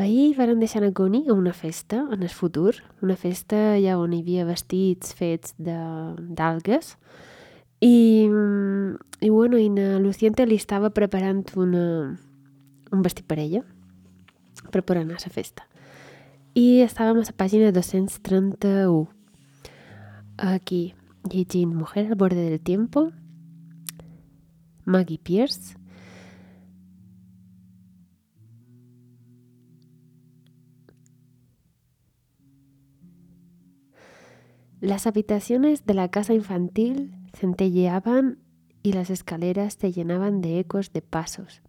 ahir varen deixar anar Connie a una festa en el futur, una festa ja on hi havia vestits fets d'algues i, i bueno, i na Luciente li estava preparant una, un vestit per ella per poder anar a la festa. I estàvem a la pàgina 231. Aquí, llegint Mujer al borde del tiempo, Maggie Pierce, Las habitaciones de la casa infantil centelleaban y las escaleras se llenaban de ecos de pasos.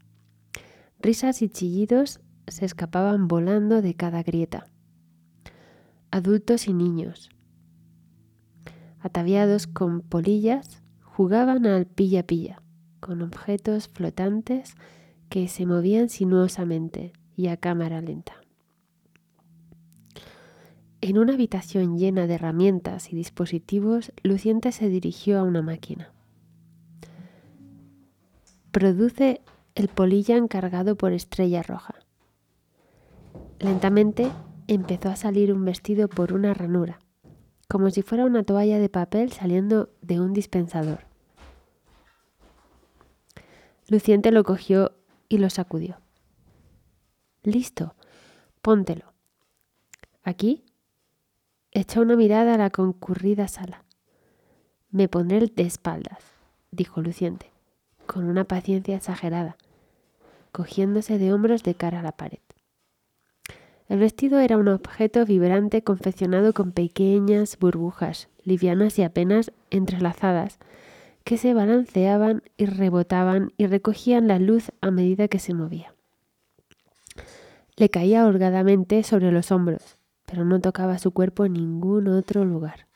Risas y chillidos se escapaban volando de cada grieta. Adultos y niños, ataviados con polillas, jugaban al pilla-pilla, con objetos flotantes que se movían sinuosamente y a cámara lenta. En una habitación llena de herramientas y dispositivos, Luciente se dirigió a una máquina. Produce el polilla encargado por Estrella Roja. Lentamente empezó a salir un vestido por una ranura, como si fuera una toalla de papel saliendo de un dispensador. Luciente lo cogió y lo sacudió. Listo, póntelo. Aquí Echó una mirada a la concurrida sala. Me pondré de espaldas, dijo Luciente, con una paciencia exagerada, cogiéndose de hombros de cara a la pared. El vestido era un objeto vibrante confeccionado con pequeñas burbujas, livianas y apenas entrelazadas, que se balanceaban y rebotaban y recogían la luz a medida que se movía. Le caía holgadamente sobre los hombros, pero no tocaba su cuerpo en ningún otro lugar.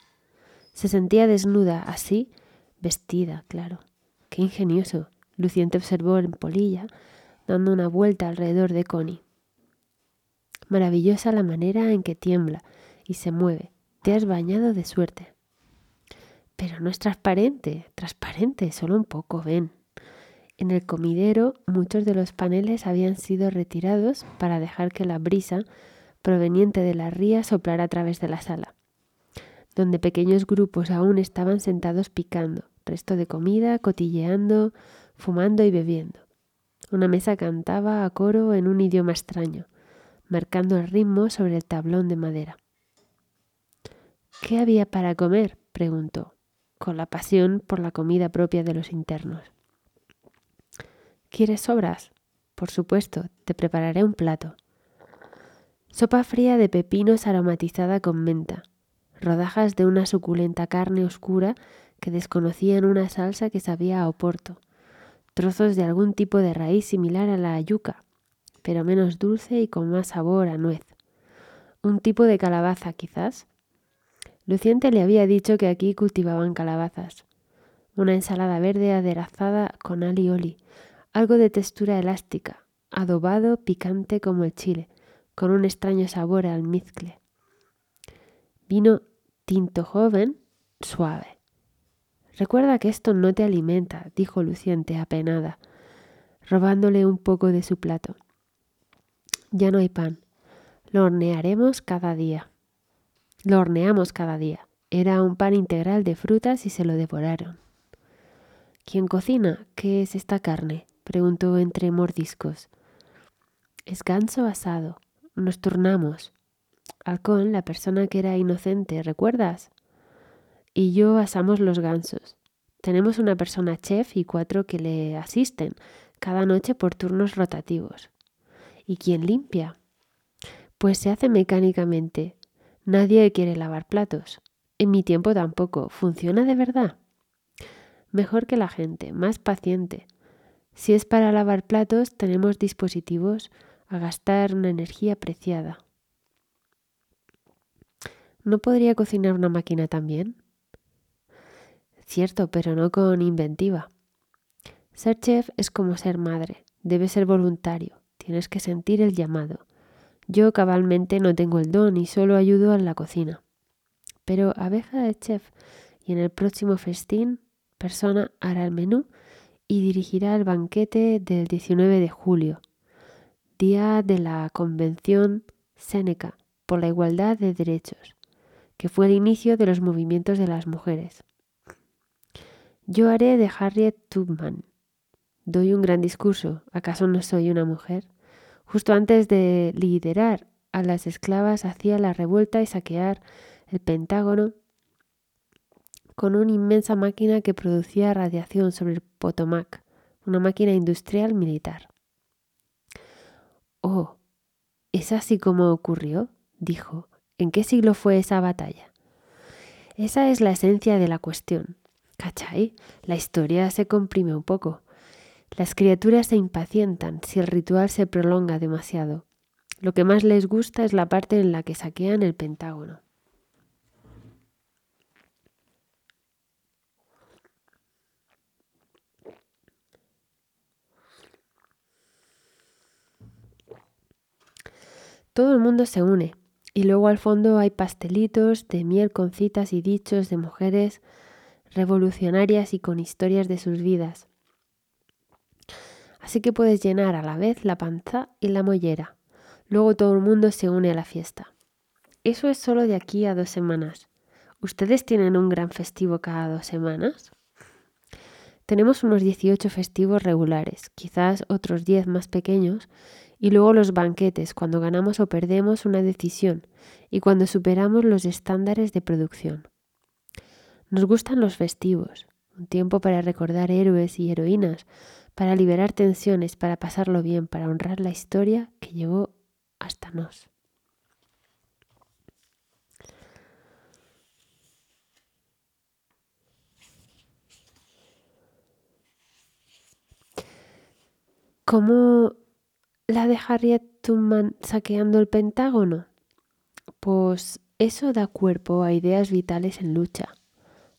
Se sentía desnuda, así, vestida, claro. Qué ingenioso. Luciente observó en Polilla, dando una vuelta alrededor de Connie. Maravillosa la manera en que tiembla y se mueve. Te has bañado de suerte. Pero no es transparente, transparente, solo un poco, ven. En el comidero muchos de los paneles habían sido retirados para dejar que la brisa proveniente de la ría soplar a través de la sala, donde pequeños grupos aún estaban sentados picando, resto de comida, cotilleando, fumando y bebiendo. Una mesa cantaba a coro en un idioma extraño, marcando el ritmo sobre el tablón de madera. ¿Qué había para comer? preguntó, con la pasión por la comida propia de los internos. ¿Quieres sobras? Por supuesto, te prepararé un plato. Sopa fría de pepinos aromatizada con menta, rodajas de una suculenta carne oscura que desconocía en una salsa que sabía a oporto, trozos de algún tipo de raíz similar a la yuca, pero menos dulce y con más sabor a nuez. Un tipo de calabaza, quizás. Luciente le había dicho que aquí cultivaban calabazas. Una ensalada verde aderezada con alioli, algo de textura elástica, adobado, picante como el chile, con un extraño sabor al mezcle. Vino tinto joven, suave. Recuerda que esto no te alimenta, dijo Luciente apenada, robándole un poco de su plato. Ya no hay pan. Lo hornearemos cada día. Lo horneamos cada día. Era un pan integral de frutas y se lo devoraron. ¿Quién cocina? ¿Qué es esta carne? preguntó entre mordiscos. Es ganso asado, nos turnamos. Halcón, la persona que era inocente, ¿recuerdas? Y yo asamos los gansos. Tenemos una persona chef y cuatro que le asisten, cada noche por turnos rotativos. ¿Y quién limpia? Pues se hace mecánicamente. Nadie quiere lavar platos. En mi tiempo tampoco. ¿Funciona de verdad? Mejor que la gente, más paciente. Si es para lavar platos, tenemos dispositivos a gastar una energía preciada. ¿No podría cocinar una máquina también? Cierto, pero no con inventiva. Ser chef es como ser madre, debe ser voluntario, tienes que sentir el llamado. Yo cabalmente no tengo el don y solo ayudo en la cocina. Pero abeja de chef y en el próximo festín, persona hará el menú y dirigirá el banquete del 19 de julio, día de la Convención Séneca por la Igualdad de Derechos, que fue el inicio de los movimientos de las mujeres. Yo haré de Harriet Tubman. Doy un gran discurso, ¿acaso no soy una mujer? Justo antes de liderar a las esclavas hacía la revuelta y saquear el Pentágono con una inmensa máquina que producía radiación sobre el Potomac, una máquina industrial militar. Oh, ¿es así como ocurrió? dijo. ¿En qué siglo fue esa batalla? Esa es la esencia de la cuestión. ¿Cachai? La historia se comprime un poco. Las criaturas se impacientan si el ritual se prolonga demasiado. Lo que más les gusta es la parte en la que saquean el Pentágono. Todo el mundo se une y luego al fondo hay pastelitos de miel con citas y dichos de mujeres revolucionarias y con historias de sus vidas. Así que puedes llenar a la vez la panza y la mollera. Luego todo el mundo se une a la fiesta. Eso es solo de aquí a dos semanas. ¿Ustedes tienen un gran festivo cada dos semanas? Tenemos unos 18 festivos regulares, quizás otros 10 más pequeños, y luego los banquetes, cuando ganamos o perdemos una decisión y cuando superamos los estándares de producción. Nos gustan los festivos, un tiempo para recordar héroes y heroínas, para liberar tensiones, para pasarlo bien, para honrar la historia que llevó hasta nos. ¿Cómo la de Harriet Tubman saqueando el Pentágono? Pues eso da cuerpo a ideas vitales en lucha.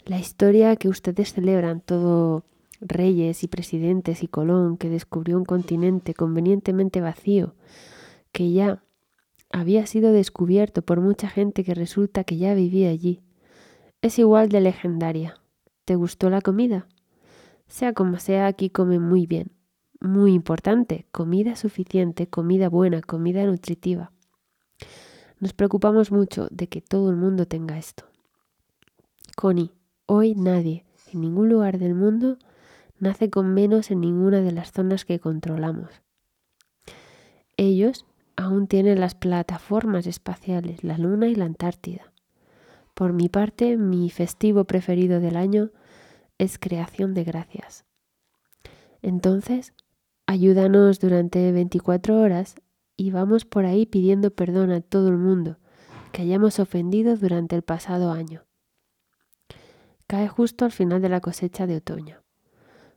La historia que ustedes celebran, todo reyes y presidentes y Colón, que descubrió un continente convenientemente vacío, que ya había sido descubierto por mucha gente que resulta que ya vivía allí. Es igual de legendaria. ¿Te gustó la comida? Sea como sea, aquí comen muy bien muy importante, comida suficiente, comida buena, comida nutritiva. Nos preocupamos mucho de que todo el mundo tenga esto. Connie, hoy nadie, en ningún lugar del mundo, nace con menos en ninguna de las zonas que controlamos. Ellos aún tienen las plataformas espaciales, la Luna y la Antártida. Por mi parte, mi festivo preferido del año es creación de gracias. Entonces, Ayúdanos durante 24 horas y vamos por ahí pidiendo perdón a todo el mundo que hayamos ofendido durante el pasado año. Cae justo al final de la cosecha de otoño,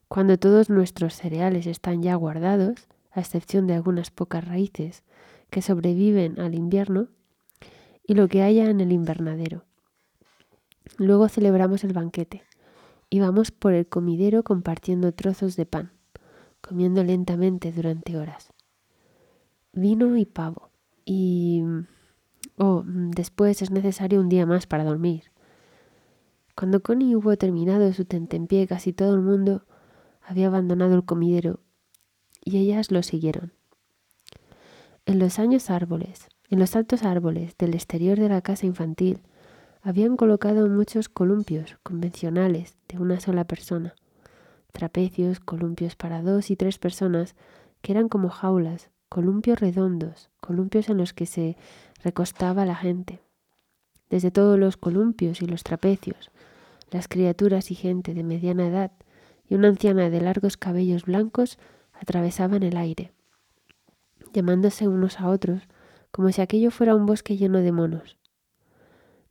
cuando todos nuestros cereales están ya guardados, a excepción de algunas pocas raíces que sobreviven al invierno, y lo que haya en el invernadero. Luego celebramos el banquete y vamos por el comidero compartiendo trozos de pan comiendo lentamente durante horas. Vino y pavo. Y... Oh, después es necesario un día más para dormir. Cuando Connie hubo terminado su tentempié, casi todo el mundo había abandonado el comidero y ellas lo siguieron. En los años árboles, en los altos árboles del exterior de la casa infantil, habían colocado muchos columpios convencionales de una sola persona trapecios, columpios para dos y tres personas, que eran como jaulas, columpios redondos, columpios en los que se recostaba la gente. Desde todos los columpios y los trapecios, las criaturas y gente de mediana edad y una anciana de largos cabellos blancos atravesaban el aire, llamándose unos a otros como si aquello fuera un bosque lleno de monos.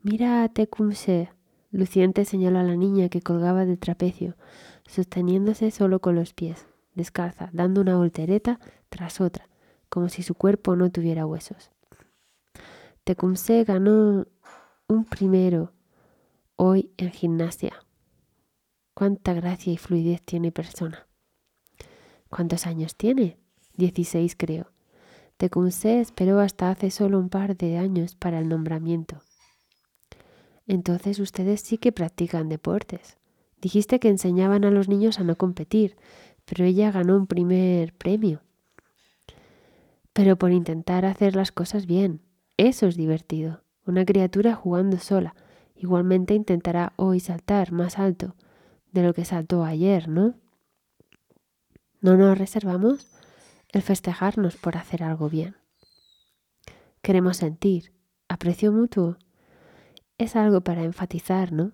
Mira, Tecumseh, Luciente señaló a la niña que colgaba del trapecio, sosteniéndose solo con los pies, descalza, dando una voltereta tras otra, como si su cuerpo no tuviera huesos. Tecumseh ganó un primero hoy en gimnasia. Cuánta gracia y fluidez tiene persona. ¿Cuántos años tiene? Dieciséis creo. Tecumseh esperó hasta hace solo un par de años para el nombramiento. Entonces ustedes sí que practican deportes. Dijiste que enseñaban a los niños a no competir, pero ella ganó un primer premio. pero por intentar hacer las cosas bien. Eso es divertido. Una criatura jugando sola. Igualmente intentará hoy saltar más alto de lo que saltó ayer, ¿no? No nos reservamos el festejarnos por hacer algo bien. Queremos sentir aprecio mutuo. Es algo para enfatizar, ¿no?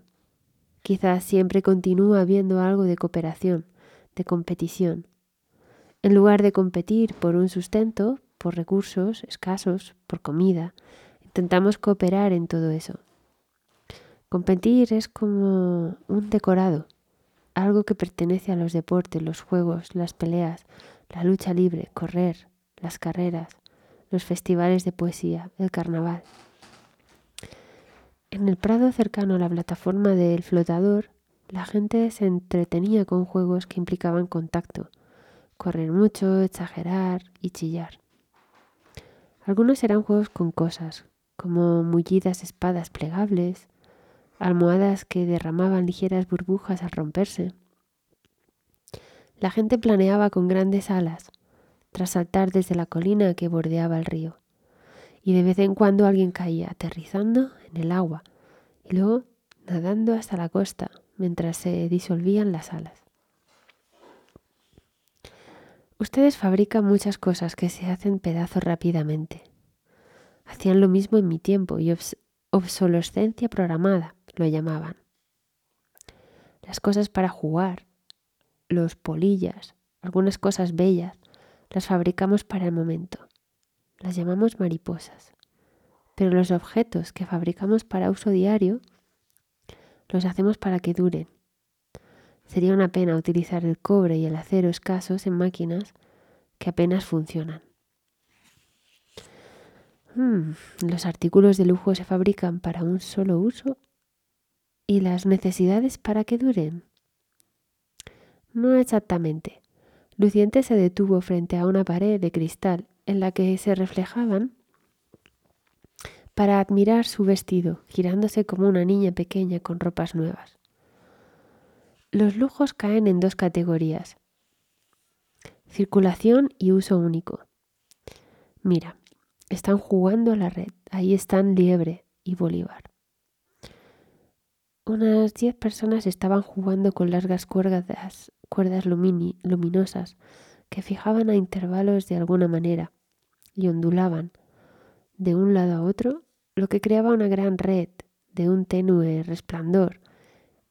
Quizás siempre continúa habiendo algo de cooperación, de competición. En lugar de competir por un sustento, por recursos escasos, por comida, intentamos cooperar en todo eso. Competir es como un decorado, algo que pertenece a los deportes, los juegos, las peleas, la lucha libre, correr, las carreras, los festivales de poesía, el carnaval. En el prado cercano a la plataforma del flotador, la gente se entretenía con juegos que implicaban contacto, correr mucho, exagerar y chillar. Algunos eran juegos con cosas, como mullidas espadas plegables, almohadas que derramaban ligeras burbujas al romperse. La gente planeaba con grandes alas, tras saltar desde la colina que bordeaba el río, y de vez en cuando alguien caía aterrizando en el agua y luego nadando hasta la costa mientras se disolvían las alas. Ustedes fabrican muchas cosas que se hacen pedazos rápidamente. Hacían lo mismo en mi tiempo y obsolescencia programada lo llamaban. Las cosas para jugar, los polillas, algunas cosas bellas, las fabricamos para el momento. Las llamamos mariposas. Pero los objetos que fabricamos para uso diario los hacemos para que duren. Sería una pena utilizar el cobre y el acero escasos en máquinas que apenas funcionan. Hmm, los artículos de lujo se fabrican para un solo uso y las necesidades para que duren. No exactamente. Luciente se detuvo frente a una pared de cristal en la que se reflejaban para admirar su vestido, girándose como una niña pequeña con ropas nuevas. Los lujos caen en dos categorías, circulación y uso único. Mira, están jugando a la red, ahí están Liebre y Bolívar. Unas diez personas estaban jugando con largas cuerdas, cuerdas luminosas que fijaban a intervalos de alguna manera y ondulaban de un lado a otro lo que creaba una gran red de un tenue resplandor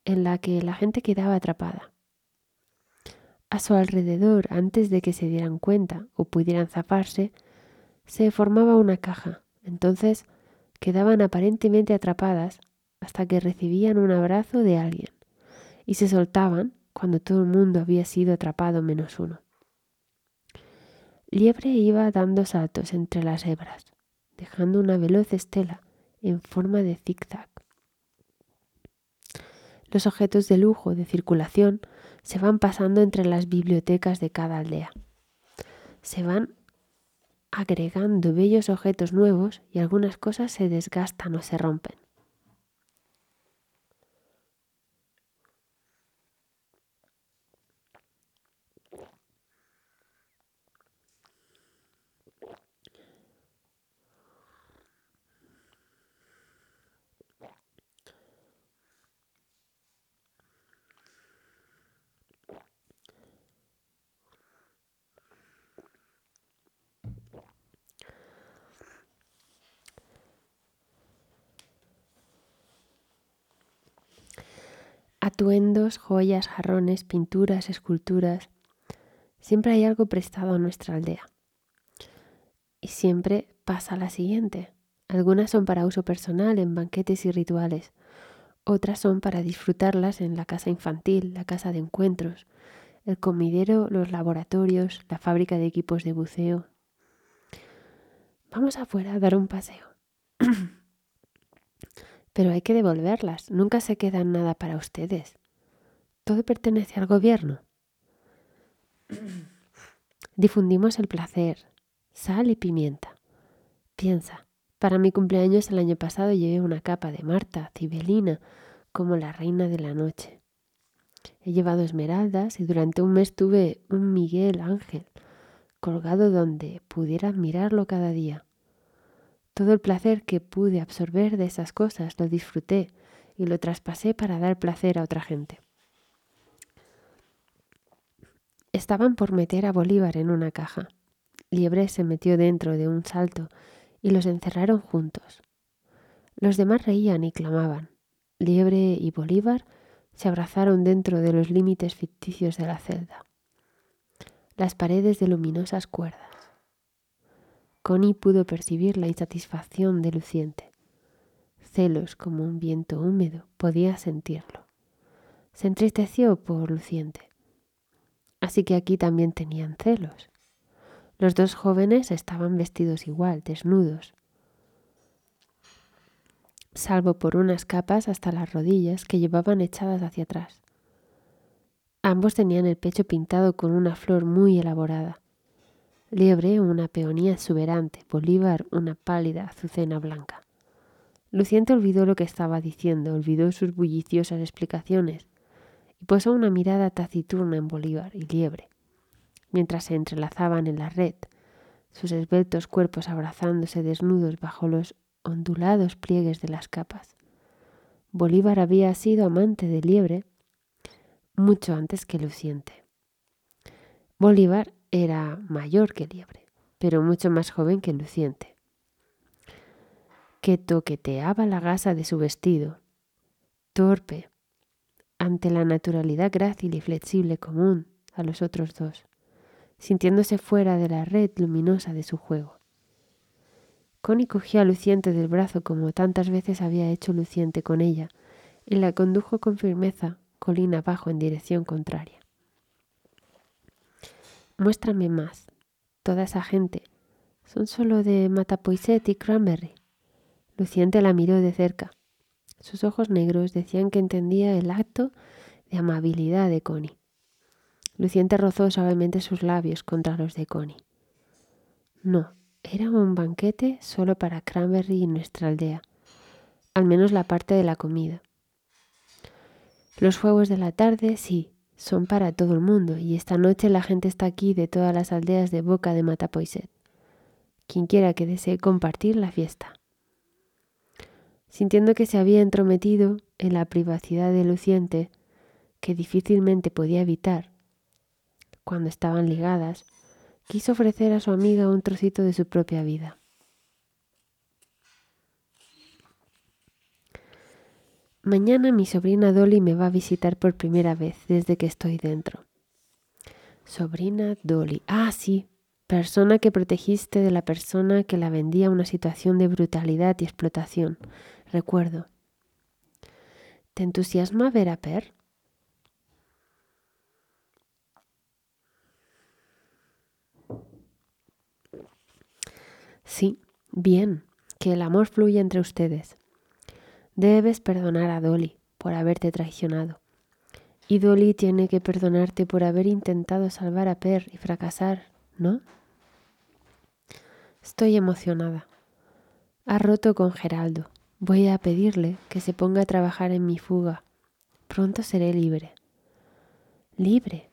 en la que la gente quedaba atrapada. A su alrededor, antes de que se dieran cuenta o pudieran zafarse, se formaba una caja. Entonces quedaban aparentemente atrapadas hasta que recibían un abrazo de alguien y se soltaban cuando todo el mundo había sido atrapado menos uno. Liebre iba dando saltos entre las hebras dejando una veloz estela en forma de zigzag. Los objetos de lujo de circulación se van pasando entre las bibliotecas de cada aldea. Se van agregando bellos objetos nuevos y algunas cosas se desgastan o se rompen. Atuendos, joyas, jarrones, pinturas, esculturas. Siempre hay algo prestado a nuestra aldea. Y siempre pasa la siguiente. Algunas son para uso personal en banquetes y rituales. Otras son para disfrutarlas en la casa infantil, la casa de encuentros, el comidero, los laboratorios, la fábrica de equipos de buceo. Vamos afuera a dar un paseo. pero hay que devolverlas. Nunca se quedan nada para ustedes. Todo pertenece al gobierno. Difundimos el placer, sal y pimienta. Piensa, para mi cumpleaños el año pasado llevé una capa de Marta, Cibelina, como la reina de la noche. He llevado esmeraldas y durante un mes tuve un Miguel Ángel, colgado donde pudiera admirarlo cada día. Todo el placer que pude absorber de esas cosas lo disfruté y lo traspasé para dar placer a otra gente. Estaban por meter a Bolívar en una caja. Liebre se metió dentro de un salto y los encerraron juntos. Los demás reían y clamaban. Liebre y Bolívar se abrazaron dentro de los límites ficticios de la celda. Las paredes de luminosas cuerdas. Connie pudo percibir la insatisfacción de Luciente. Celos como un viento húmedo, podía sentirlo. Se entristeció por Luciente. Así que aquí también tenían celos. Los dos jóvenes estaban vestidos igual, desnudos, salvo por unas capas hasta las rodillas que llevaban echadas hacia atrás. Ambos tenían el pecho pintado con una flor muy elaborada. Liebre una peonía exuberante, Bolívar una pálida azucena blanca. Luciente olvidó lo que estaba diciendo, olvidó sus bulliciosas explicaciones y posó una mirada taciturna en Bolívar y Liebre, mientras se entrelazaban en la red, sus esbeltos cuerpos abrazándose desnudos bajo los ondulados pliegues de las capas. Bolívar había sido amante de Liebre mucho antes que Luciente. Bolívar era mayor que Liebre, pero mucho más joven que Luciente, que toqueteaba la gasa de su vestido, torpe, ante la naturalidad grácil y flexible común a los otros dos, sintiéndose fuera de la red luminosa de su juego. Connie cogió a Luciente del brazo como tantas veces había hecho Luciente con ella y la condujo con firmeza colina abajo en dirección contraria. Muéstrame más. Toda esa gente. Son solo de Matapoiset y Cranberry. Luciente la miró de cerca. Sus ojos negros decían que entendía el acto de amabilidad de Connie. Luciente rozó suavemente sus labios contra los de Connie. No, era un banquete solo para Cranberry y nuestra aldea, al menos la parte de la comida. Los juegos de la tarde, sí, son para todo el mundo, y esta noche la gente está aquí de todas las aldeas de Boca de Matapoiset. Quien quiera que desee compartir la fiesta. Sintiendo que se había entrometido en la privacidad de Luciente, que difícilmente podía evitar cuando estaban ligadas, quiso ofrecer a su amiga un trocito de su propia vida. Mañana mi sobrina Dolly me va a visitar por primera vez desde que estoy dentro. Sobrina Dolly. Ah, sí. Persona que protegiste de la persona que la vendía a una situación de brutalidad y explotación. Recuerdo. ¿Te entusiasma ver a Per? Sí, bien, que el amor fluya entre ustedes. Debes perdonar a Dolly por haberte traicionado. Y Dolly tiene que perdonarte por haber intentado salvar a Per y fracasar, ¿no? Estoy emocionada. Ha roto con Geraldo. Voy a pedirle que se ponga a trabajar en mi fuga. Pronto seré libre. Libre.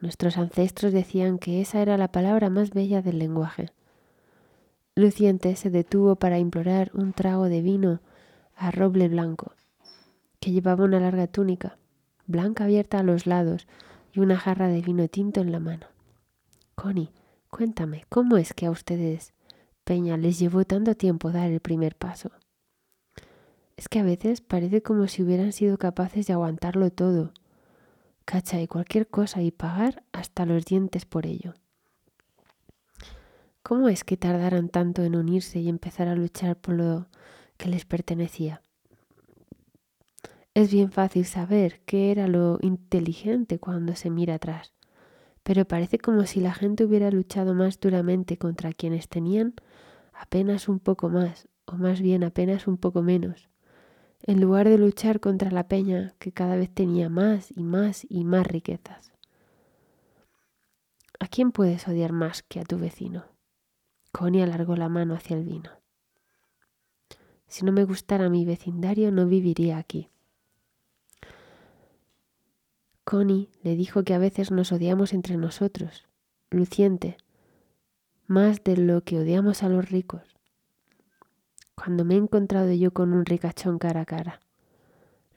Nuestros ancestros decían que esa era la palabra más bella del lenguaje. Luciente se detuvo para implorar un trago de vino a roble blanco, que llevaba una larga túnica, blanca abierta a los lados y una jarra de vino tinto en la mano. Connie, cuéntame, ¿cómo es que a ustedes, Peña, les llevó tanto tiempo dar el primer paso? Es que a veces parece como si hubieran sido capaces de aguantarlo todo, cacha y cualquier cosa y pagar hasta los dientes por ello. ¿Cómo es que tardaran tanto en unirse y empezar a luchar por lo que les pertenecía? Es bien fácil saber qué era lo inteligente cuando se mira atrás, pero parece como si la gente hubiera luchado más duramente contra quienes tenían apenas un poco más, o más bien apenas un poco menos, en lugar de luchar contra la peña que cada vez tenía más y más y más riquezas. ¿A quién puedes odiar más que a tu vecino? Connie alargó la mano hacia el vino. Si no me gustara mi vecindario, no viviría aquí. Connie le dijo que a veces nos odiamos entre nosotros. Luciente, más de lo que odiamos a los ricos. Cuando me he encontrado yo con un ricachón cara a cara,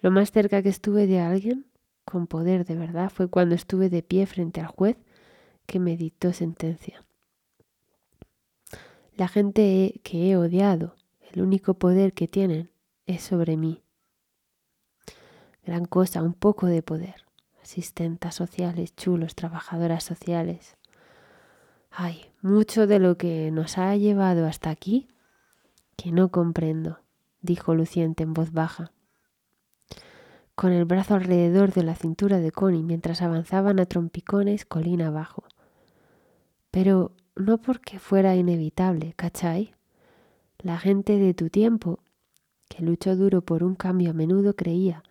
lo más cerca que estuve de alguien con poder de verdad fue cuando estuve de pie frente al juez que me dictó sentencia. La gente que he odiado, el único poder que tienen es sobre mí. Gran cosa, un poco de poder. Asistentas sociales, chulos, trabajadoras sociales. Ay, mucho de lo que nos ha llevado hasta aquí que no comprendo, dijo Luciente en voz baja con el brazo alrededor de la cintura de Connie mientras avanzaban a trompicones colina abajo. Pero no porque fuera inevitable, ¿cachai? La gente de tu tiempo, que luchó duro por un cambio a menudo, creía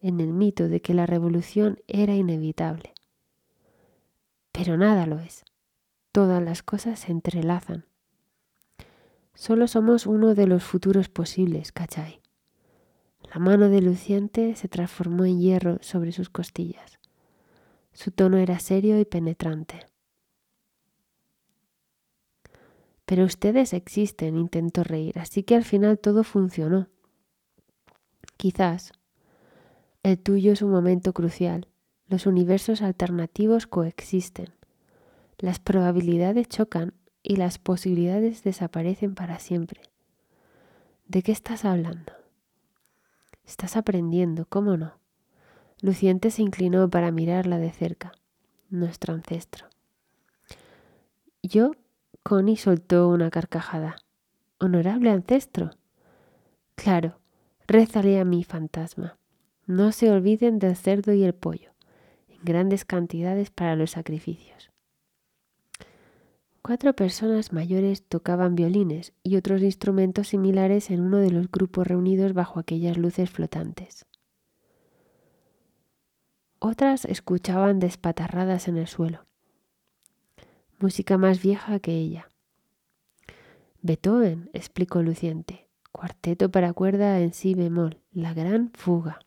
en el mito de que la revolución era inevitable. Pero nada lo es. Todas las cosas se entrelazan. Solo somos uno de los futuros posibles, ¿cachai? La mano de Luciente se transformó en hierro sobre sus costillas. Su tono era serio y penetrante. Pero ustedes existen, intentó reír, así que al final todo funcionó. Quizás el tuyo es un momento crucial. Los universos alternativos coexisten. Las probabilidades chocan y las posibilidades desaparecen para siempre. ¿De qué estás hablando? Estás aprendiendo, ¿cómo no? Luciente se inclinó para mirarla de cerca, nuestro ancestro. Yo, Connie soltó una carcajada. Honorable ancestro. Claro, rézale a mi fantasma. No se olviden del cerdo y el pollo, en grandes cantidades para los sacrificios. Cuatro personas mayores tocaban violines y otros instrumentos similares en uno de los grupos reunidos bajo aquellas luces flotantes. Otras escuchaban despatarradas en el suelo. Música más vieja que ella. Beethoven, explicó Luciente. Cuarteto para cuerda en si bemol, la gran fuga.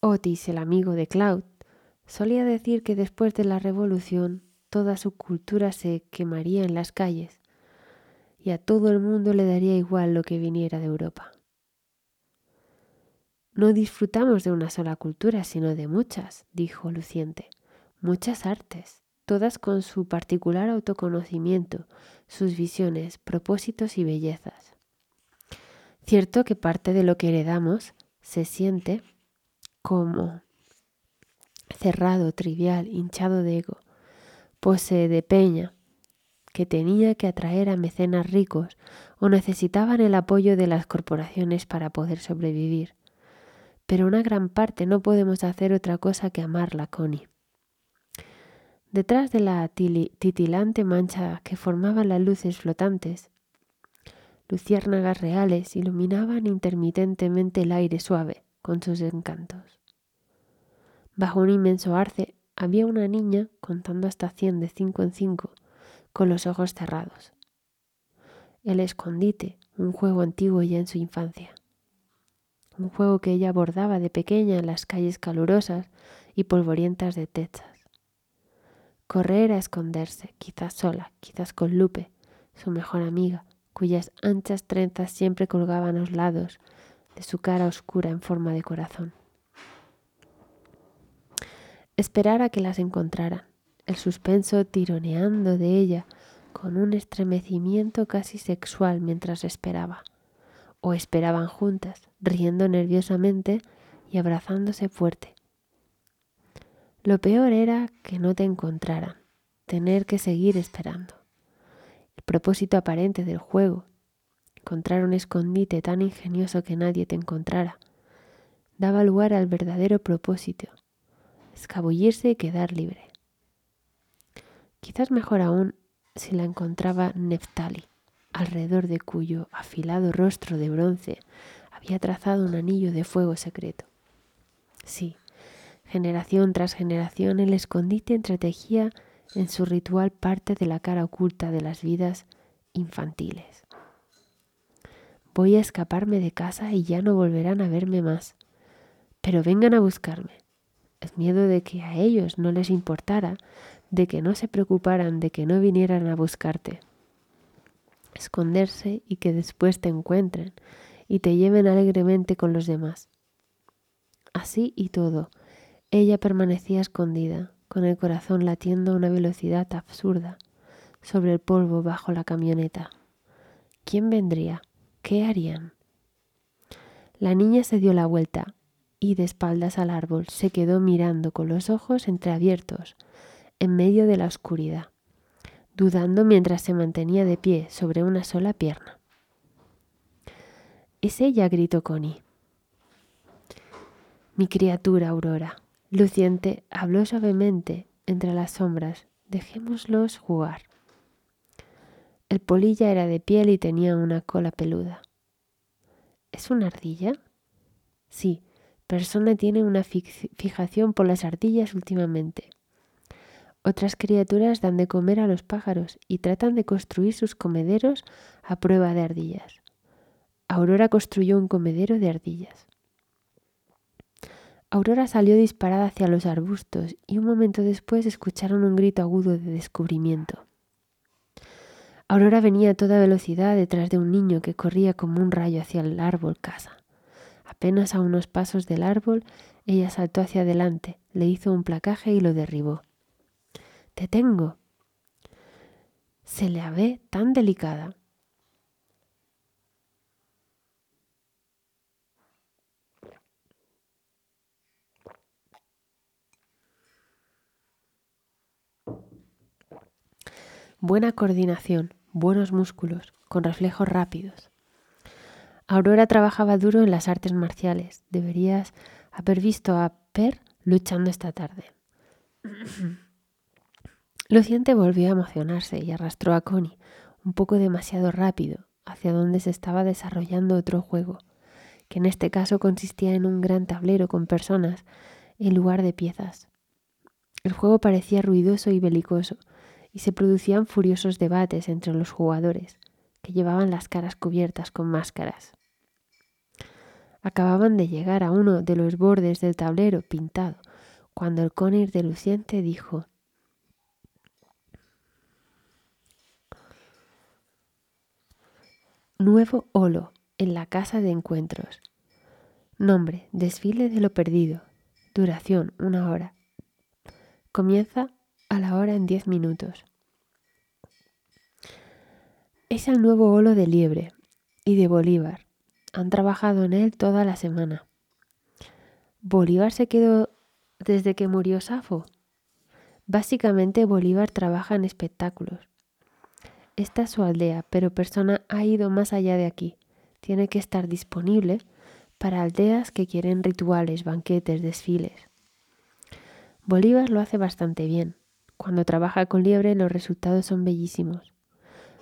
Otis, el amigo de Claude, solía decir que después de la revolución toda su cultura se quemaría en las calles y a todo el mundo le daría igual lo que viniera de Europa. No disfrutamos de una sola cultura, sino de muchas, dijo Luciente, muchas artes, todas con su particular autoconocimiento, sus visiones, propósitos y bellezas. Cierto que parte de lo que heredamos se siente como cerrado, trivial, hinchado de ego, pose de peña, que tenía que atraer a mecenas ricos o necesitaban el apoyo de las corporaciones para poder sobrevivir. Pero una gran parte no podemos hacer otra cosa que amarla, Connie. Detrás de la titilante mancha que formaban las luces flotantes, luciérnagas reales iluminaban intermitentemente el aire suave con sus encantos. Bajo un inmenso arce había una niña contando hasta cien de cinco en cinco, con los ojos cerrados. El escondite, un juego antiguo ya en su infancia. Un juego que ella abordaba de pequeña en las calles calurosas y polvorientas de Texas. Correr a esconderse, quizás sola, quizás con Lupe, su mejor amiga, cuyas anchas trenzas siempre colgaban a los lados de su cara oscura en forma de corazón esperar a que las encontraran, el suspenso tironeando de ella con un estremecimiento casi sexual mientras esperaba, o esperaban juntas, riendo nerviosamente y abrazándose fuerte. Lo peor era que no te encontraran, tener que seguir esperando. El propósito aparente del juego, encontrar un escondite tan ingenioso que nadie te encontrara, daba lugar al verdadero propósito, escabullirse y quedar libre. Quizás mejor aún si la encontraba Neftali, alrededor de cuyo afilado rostro de bronce había trazado un anillo de fuego secreto. Sí, generación tras generación el escondite entretejía en su ritual parte de la cara oculta de las vidas infantiles. Voy a escaparme de casa y ya no volverán a verme más. Pero vengan a buscarme el miedo de que a ellos no les importara, de que no se preocuparan de que no vinieran a buscarte. Esconderse y que después te encuentren y te lleven alegremente con los demás. Así y todo, ella permanecía escondida, con el corazón latiendo a una velocidad absurda, sobre el polvo bajo la camioneta. ¿Quién vendría? ¿Qué harían? La niña se dio la vuelta y de espaldas al árbol se quedó mirando con los ojos entreabiertos, en medio de la oscuridad, dudando mientras se mantenía de pie sobre una sola pierna. Es ella, gritó Connie. Mi criatura Aurora. Luciente habló suavemente entre las sombras. Dejémoslos jugar. El polilla era de piel y tenía una cola peluda. ¿Es una ardilla? Sí, persona tiene una fijación por las ardillas últimamente. Otras criaturas dan de comer a los pájaros y tratan de construir sus comederos a prueba de ardillas. Aurora construyó un comedero de ardillas. Aurora salió disparada hacia los arbustos y un momento después escucharon un grito agudo de descubrimiento. Aurora venía a toda velocidad detrás de un niño que corría como un rayo hacia el árbol casa. Apenas a unos pasos del árbol, ella saltó hacia adelante, le hizo un placaje y lo derribó. Te tengo. Se le ve tan delicada. Buena coordinación, buenos músculos, con reflejos rápidos. Aurora trabajaba duro en las artes marciales. Deberías haber visto a Per luchando esta tarde. Luciente volvió a emocionarse y arrastró a Connie, un poco demasiado rápido, hacia donde se estaba desarrollando otro juego, que en este caso consistía en un gran tablero con personas en lugar de piezas. El juego parecía ruidoso y belicoso, y se producían furiosos debates entre los jugadores, que llevaban las caras cubiertas con máscaras. Acababan de llegar a uno de los bordes del tablero pintado, cuando el conir de Luciente dijo Nuevo holo en la casa de encuentros. Nombre, desfile de lo perdido. Duración, una hora. Comienza a la hora en 10 minutos. Es el nuevo holo de Liebre y de Bolívar. Han trabajado en él toda la semana. ¿Bolívar se quedó desde que murió Safo? Básicamente Bolívar trabaja en espectáculos. Esta es su aldea, pero Persona ha ido más allá de aquí. Tiene que estar disponible para aldeas que quieren rituales, banquetes, desfiles. Bolívar lo hace bastante bien. Cuando trabaja con liebre los resultados son bellísimos.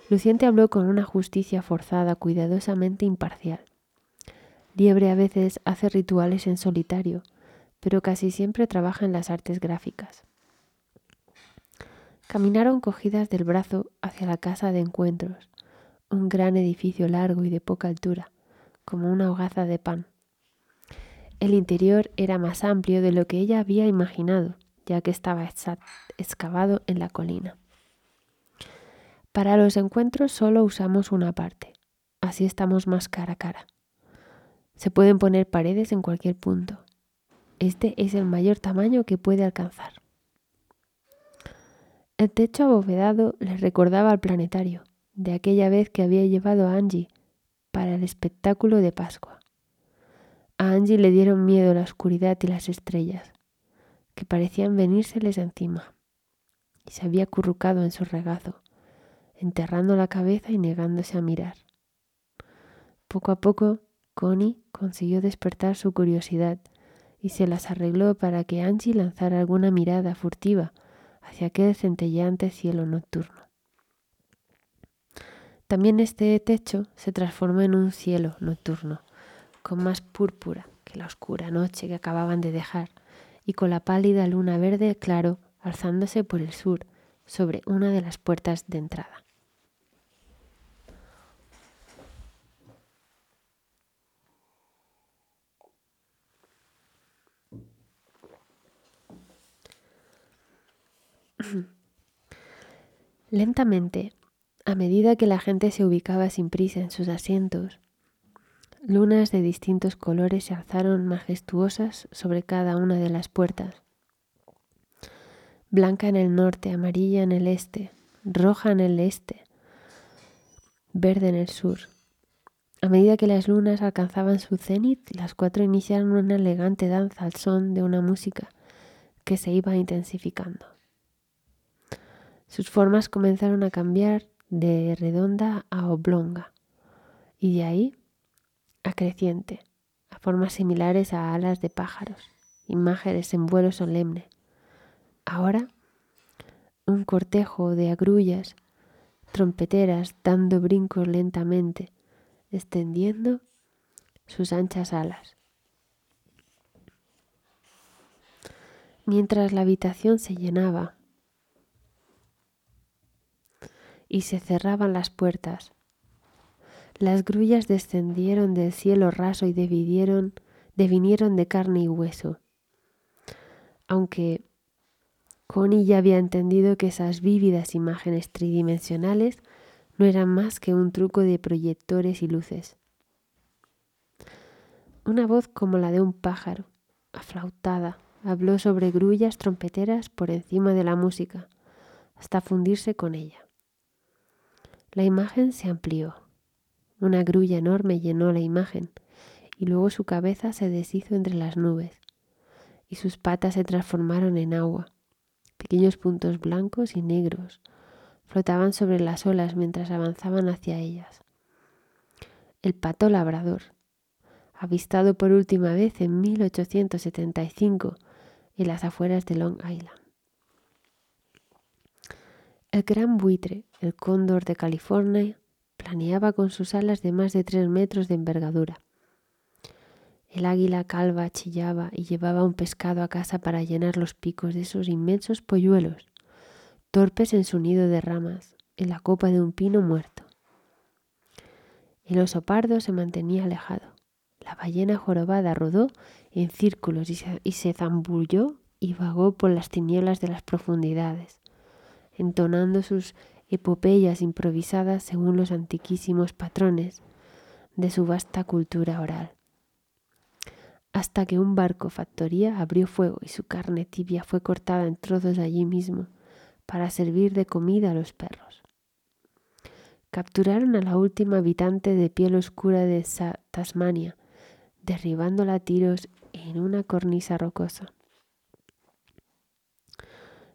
Luciente habló con una justicia forzada, cuidadosamente imparcial. Liebre a veces hace rituales en solitario, pero casi siempre trabaja en las artes gráficas. Caminaron cogidas del brazo hacia la casa de encuentros, un gran edificio largo y de poca altura, como una hogaza de pan. El interior era más amplio de lo que ella había imaginado ya que estaba excavado en la colina. Para los encuentros solo usamos una parte, así estamos más cara a cara. Se pueden poner paredes en cualquier punto. Este es el mayor tamaño que puede alcanzar. El techo abovedado les recordaba al planetario, de aquella vez que había llevado a Angie para el espectáculo de Pascua. A Angie le dieron miedo la oscuridad y las estrellas que parecían venírseles encima, y se había acurrucado en su regazo, enterrando la cabeza y negándose a mirar. Poco a poco, Connie consiguió despertar su curiosidad y se las arregló para que Angie lanzara alguna mirada furtiva hacia aquel centelleante cielo nocturno. También este techo se transformó en un cielo nocturno, con más púrpura que la oscura noche que acababan de dejar, y con la pálida luna verde claro alzándose por el sur sobre una de las puertas de entrada. Lentamente, a medida que la gente se ubicaba sin prisa en sus asientos, lunas de distintos colores se alzaron majestuosas sobre cada una de las puertas. Blanca en el norte, amarilla en el este, roja en el este, verde en el sur. A medida que las lunas alcanzaban su cenit, las cuatro iniciaron una elegante danza al son de una música que se iba intensificando. Sus formas comenzaron a cambiar de redonda a oblonga y de ahí a creciente, a formas similares a alas de pájaros, imágenes en vuelo solemne. Ahora un cortejo de agrullas, trompeteras dando brincos lentamente, extendiendo sus anchas alas. Mientras la habitación se llenaba y se cerraban las puertas. Las grullas descendieron del cielo raso y devinieron, devinieron de carne y hueso. Aunque Connie ya había entendido que esas vívidas imágenes tridimensionales no eran más que un truco de proyectores y luces. Una voz como la de un pájaro, aflautada, habló sobre grullas trompeteras por encima de la música, hasta fundirse con ella. La imagen se amplió. Una grulla enorme llenó la imagen y luego su cabeza se deshizo entre las nubes y sus patas se transformaron en agua. Pequeños puntos blancos y negros flotaban sobre las olas mientras avanzaban hacia ellas. El pato labrador, avistado por última vez en 1875 en las afueras de Long Island. El gran buitre, el cóndor de California, planeaba con sus alas de más de tres metros de envergadura. El águila calva chillaba y llevaba un pescado a casa para llenar los picos de esos inmensos polluelos, torpes en su nido de ramas, en la copa de un pino muerto. El oso pardo se mantenía alejado. La ballena jorobada rodó en círculos y se, y se zambulló y vagó por las tinieblas de las profundidades entonando sus epopeyas improvisadas según los antiquísimos patrones de su vasta cultura oral. Hasta que un barco factoría abrió fuego y su carne tibia fue cortada en trozos allí mismo para servir de comida a los perros. Capturaron a la última habitante de piel oscura de Tasmania, derribándola a tiros en una cornisa rocosa.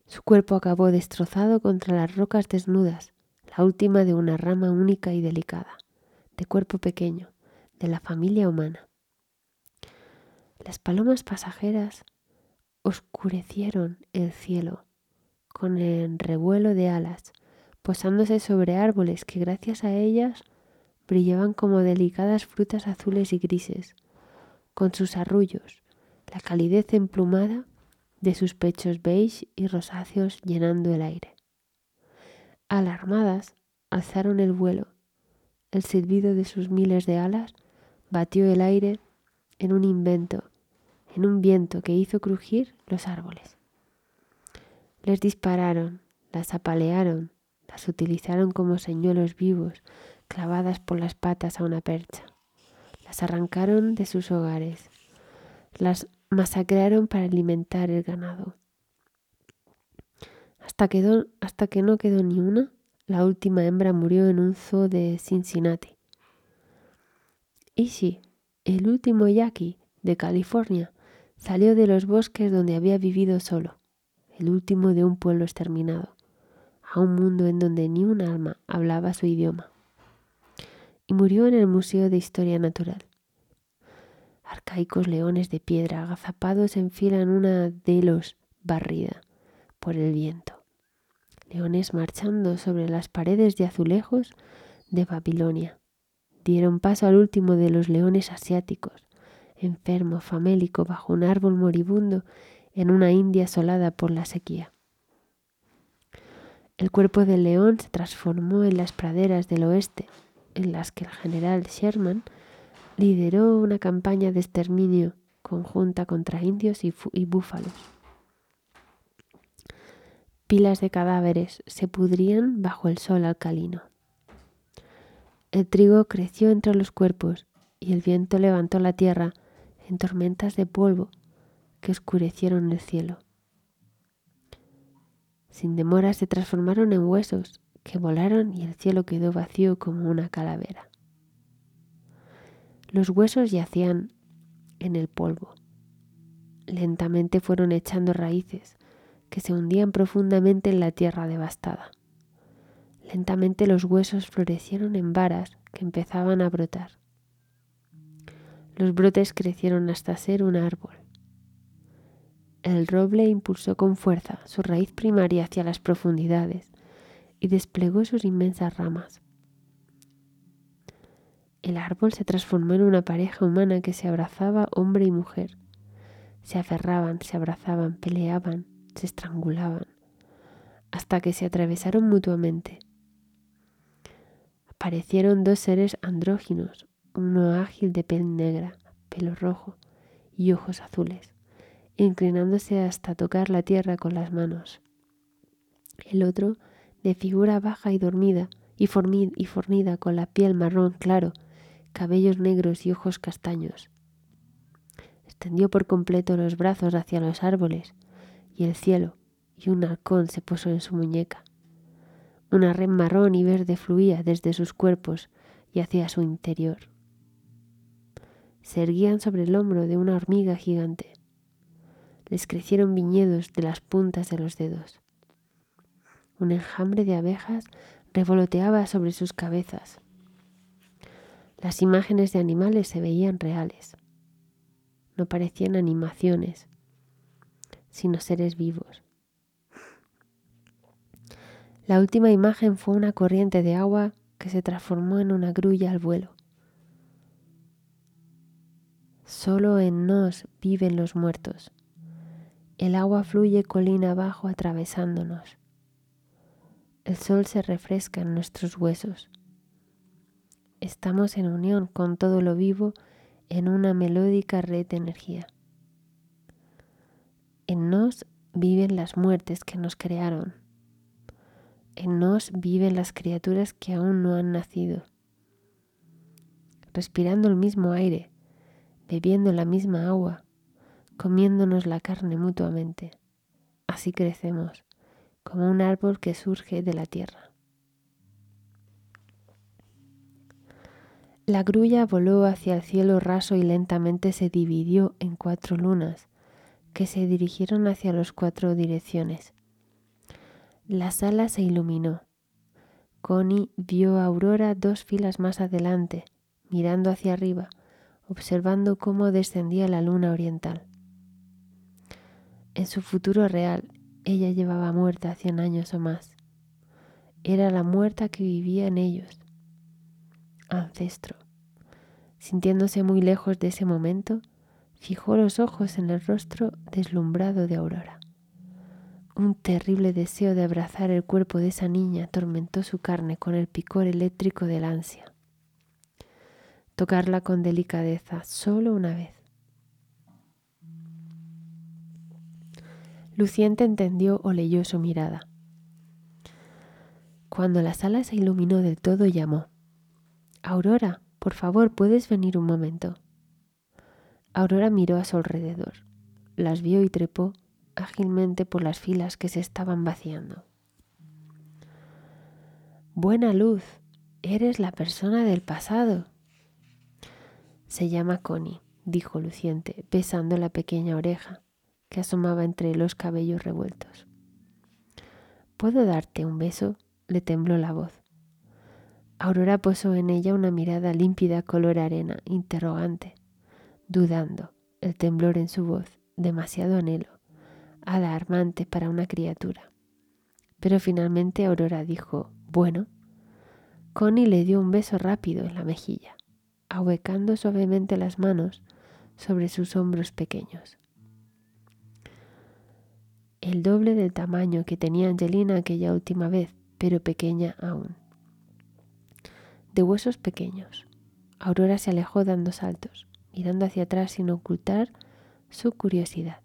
Su cuerpo acabó destrozado contra las rocas desnudas, la última de una rama única y delicada, de cuerpo pequeño, de la familia humana. Las palomas pasajeras oscurecieron el cielo con el revuelo de alas, posándose sobre árboles que gracias a ellas brillaban como delicadas frutas azules y grises, con sus arrullos, la calidez emplumada de sus pechos beige y rosáceos llenando el aire. Alarmadas, alzaron el vuelo. El silbido de sus miles de alas batió el aire en un invento, en un viento que hizo crujir los árboles. Les dispararon, las apalearon, las utilizaron como señuelos vivos clavadas por las patas a una percha. Las arrancaron de sus hogares, las masacraron para alimentar el ganado. Hasta, que no quedó ni una, la última hembra murió en un zoo de Cincinnati. Y sí, el último yaqui de California salió de los bosques donde había vivido solo, el último de un pueblo exterminado, a un mundo en donde ni un alma hablaba su idioma. Y murió en el Museo de Historia Natural arcaicos leones de piedra agazapados en fila en una delos barrida por el viento. Leones marchando sobre las paredes de azulejos de Babilonia. Dieron paso al último de los leones asiáticos, enfermo, famélico, bajo un árbol moribundo en una India asolada por la sequía. El cuerpo del león se transformó en las praderas del oeste, en las que el general Sherman lideró una campaña de exterminio conjunta contra indios y, búfalos. Pilas de cadáveres se pudrían bajo el sol alcalino. El trigo creció entre los cuerpos y el viento levantó la tierra en tormentas de polvo que oscurecieron el cielo. Sin demora se transformaron en huesos que volaron y el cielo quedó vacío como una calavera. Los huesos yacían en el polvo. Lentamente fueron echando raíces que se hundían profundamente en la tierra devastada. Lentamente los huesos florecieron en varas que empezaban a brotar. Los brotes crecieron hasta ser un árbol. El roble impulsó con fuerza su raíz primaria hacia las profundidades y desplegó sus inmensas ramas. El árbol se transformó en una pareja humana que se abrazaba hombre y mujer. Se aferraban, se abrazaban, peleaban, se estrangulaban, hasta que se atravesaron mutuamente. Aparecieron dos seres andróginos, uno ágil de piel negra, pelo rojo y ojos azules, inclinándose hasta tocar la tierra con las manos. El otro, de figura baja y dormida, y, fornida con la piel marrón claro, cabellos negros y ojos castaños. Extendió por completo los brazos hacia los árboles y el cielo, y un halcón se posó en su muñeca. Una red marrón y verde fluía desde sus cuerpos y hacia su interior. Se erguían sobre el hombro de una hormiga gigante. Les crecieron viñedos de las puntas de los dedos. Un enjambre de abejas revoloteaba sobre sus cabezas. Las imágenes de animales se veían reales. No parecían animaciones, sino seres vivos. La última imagen fue una corriente de agua que se transformó en una grulla al vuelo. Solo en nos viven los muertos. El agua fluye colina abajo atravesándonos. El sol se refresca en nuestros huesos. Estamos en unión con todo lo vivo en una melódica red de energía. En nos viven las muertes que nos crearon. En nos viven las criaturas que aún no han nacido. Respirando el mismo aire, bebiendo la misma agua, comiéndonos la carne mutuamente. Así crecemos, como un árbol que surge de la tierra. La grulla voló hacia el cielo raso y lentamente se dividió en cuatro lunas que se dirigieron hacia las cuatro direcciones. La sala se iluminó. Connie vio a Aurora dos filas más adelante, mirando hacia arriba, observando cómo descendía la luna oriental. En su futuro real, ella llevaba muerta cien años o más. Era la muerta que vivía en ellos. Ancestro. Sintiéndose muy lejos de ese momento, fijó los ojos en el rostro deslumbrado de Aurora. Un terrible deseo de abrazar el cuerpo de esa niña atormentó su carne con el picor eléctrico del ansia. Tocarla con delicadeza, solo una vez. Luciente entendió o leyó su mirada. Cuando la sala se iluminó del todo, llamó. Aurora, por favor, ¿puedes venir un momento? Aurora miró a su alrededor, las vio y trepó ágilmente por las filas que se estaban vaciando. Buena luz, eres la persona del pasado. Se llama Connie, dijo luciente, besando la pequeña oreja que asomaba entre los cabellos revueltos. ¿Puedo darte un beso? le tembló la voz. Aurora posó en ella una mirada límpida color arena, interrogante dudando, el temblor en su voz, demasiado anhelo, alarmante para una criatura. Pero finalmente Aurora dijo, bueno. Connie le dio un beso rápido en la mejilla, ahuecando suavemente las manos sobre sus hombros pequeños. El doble del tamaño que tenía Angelina aquella última vez, pero pequeña aún. De huesos pequeños. Aurora se alejó dando saltos mirando hacia atrás sin ocultar su curiosidad.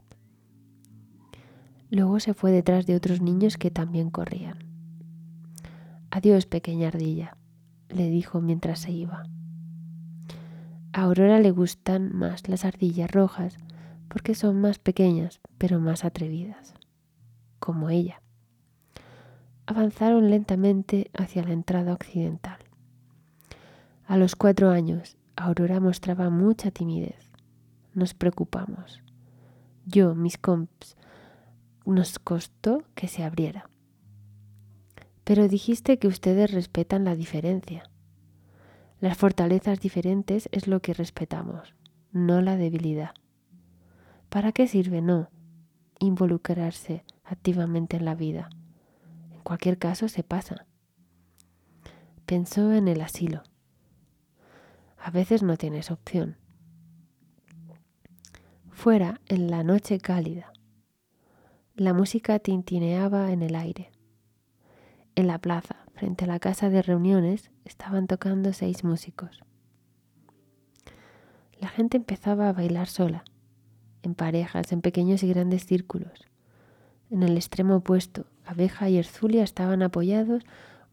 Luego se fue detrás de otros niños que también corrían. Adiós, pequeña ardilla, le dijo mientras se iba. A Aurora le gustan más las ardillas rojas porque son más pequeñas pero más atrevidas, como ella. Avanzaron lentamente hacia la entrada occidental. A los cuatro años, Aurora mostraba mucha timidez. Nos preocupamos. Yo, mis comps, nos costó que se abriera. Pero dijiste que ustedes respetan la diferencia. Las fortalezas diferentes es lo que respetamos, no la debilidad. ¿Para qué sirve no involucrarse activamente en la vida? En cualquier caso se pasa. Pensó en el asilo. A veces no tienes opción. Fuera, en la noche cálida, la música tintineaba en el aire. En la plaza, frente a la casa de reuniones, estaban tocando seis músicos. La gente empezaba a bailar sola, en parejas, en pequeños y grandes círculos. En el extremo opuesto, Abeja y Erzulia estaban apoyados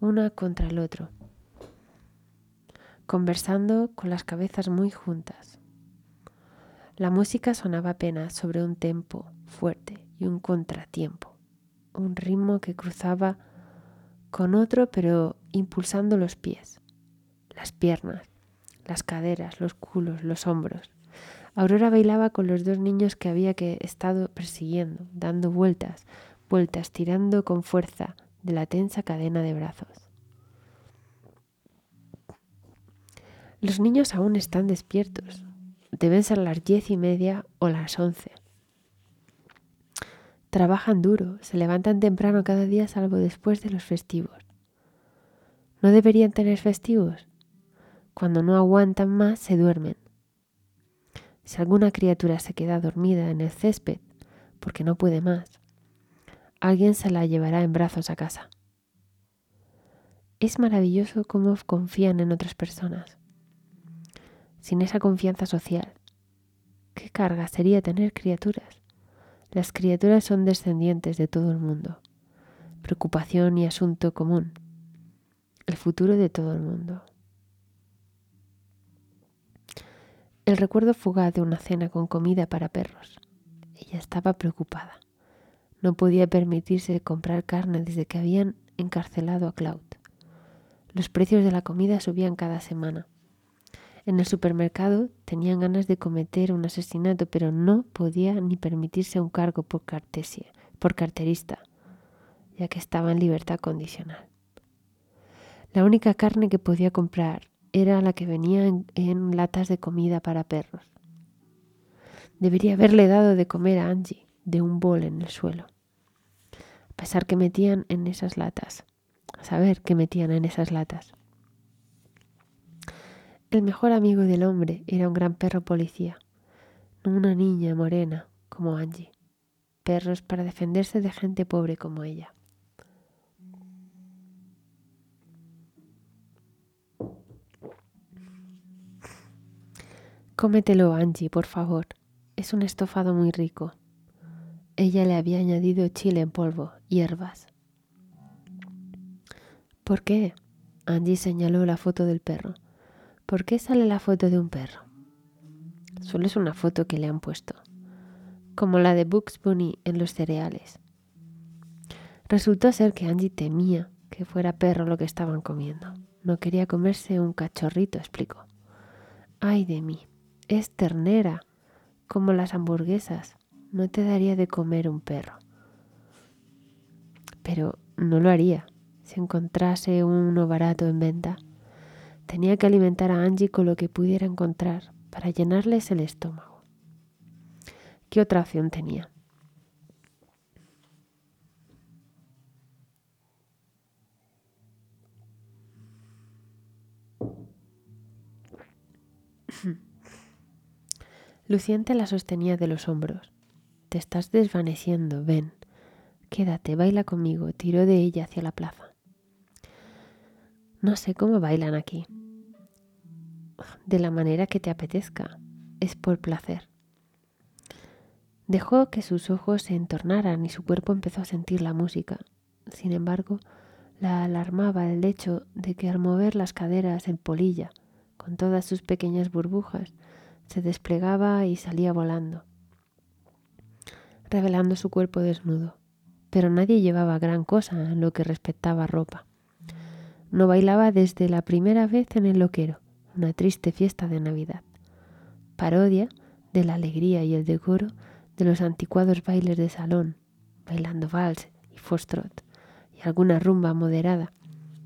una contra el otro, conversando con las cabezas muy juntas. La música sonaba apenas sobre un tempo fuerte y un contratiempo, un ritmo que cruzaba con otro pero impulsando los pies, las piernas, las caderas, los culos, los hombros. Aurora bailaba con los dos niños que había que estado persiguiendo, dando vueltas, vueltas, tirando con fuerza de la tensa cadena de brazos. Los niños aún están despiertos. Deben ser las diez y media o las once. Trabajan duro, se levantan temprano cada día salvo después de los festivos. ¿No deberían tener festivos? Cuando no aguantan más, se duermen. Si alguna criatura se queda dormida en el césped porque no puede más, alguien se la llevará en brazos a casa. Es maravilloso cómo confían en otras personas. Sin esa confianza social, ¿qué carga sería tener criaturas? Las criaturas son descendientes de todo el mundo. Preocupación y asunto común. El futuro de todo el mundo. El recuerdo fugaz de una cena con comida para perros. Ella estaba preocupada. No podía permitirse comprar carne desde que habían encarcelado a Cloud. Los precios de la comida subían cada semana. En el supermercado tenían ganas de cometer un asesinato, pero no podía ni permitirse un cargo por, cartesia, por carterista, ya que estaba en libertad condicional. La única carne que podía comprar era la que venía en, en latas de comida para perros. Debería haberle dado de comer a Angie de un bol en el suelo. A pesar que metían en esas latas. A saber que metían en esas latas. El mejor amigo del hombre era un gran perro policía, una niña morena como Angie. Perros para defenderse de gente pobre como ella. Cómetelo, Angie, por favor. Es un estofado muy rico. Ella le había añadido chile en polvo, hierbas. ¿Por qué? Angie señaló la foto del perro. ¿Por qué sale la foto de un perro? Solo es una foto que le han puesto, como la de Bugs Bunny en los cereales. Resultó ser que Angie temía que fuera perro lo que estaban comiendo. No quería comerse un cachorrito, explicó. Ay de mí, es ternera, como las hamburguesas. No te daría de comer un perro. Pero no lo haría si encontrase uno barato en venta. Tenía que alimentar a Angie con lo que pudiera encontrar para llenarles el estómago. ¿Qué otra opción tenía? Luciente la sostenía de los hombros. Te estás desvaneciendo, ven. Quédate, baila conmigo. Tiró de ella hacia la plaza. No sé cómo bailan aquí. De la manera que te apetezca. Es por placer. Dejó que sus ojos se entornaran y su cuerpo empezó a sentir la música. Sin embargo, la alarmaba el hecho de que al mover las caderas en polilla, con todas sus pequeñas burbujas, se desplegaba y salía volando, revelando su cuerpo desnudo. Pero nadie llevaba gran cosa en lo que respectaba ropa. No bailaba desde la primera vez en el loquero, una triste fiesta de Navidad. Parodia de la alegría y el decoro de los anticuados bailes de salón, bailando vals y foxtrot y alguna rumba moderada,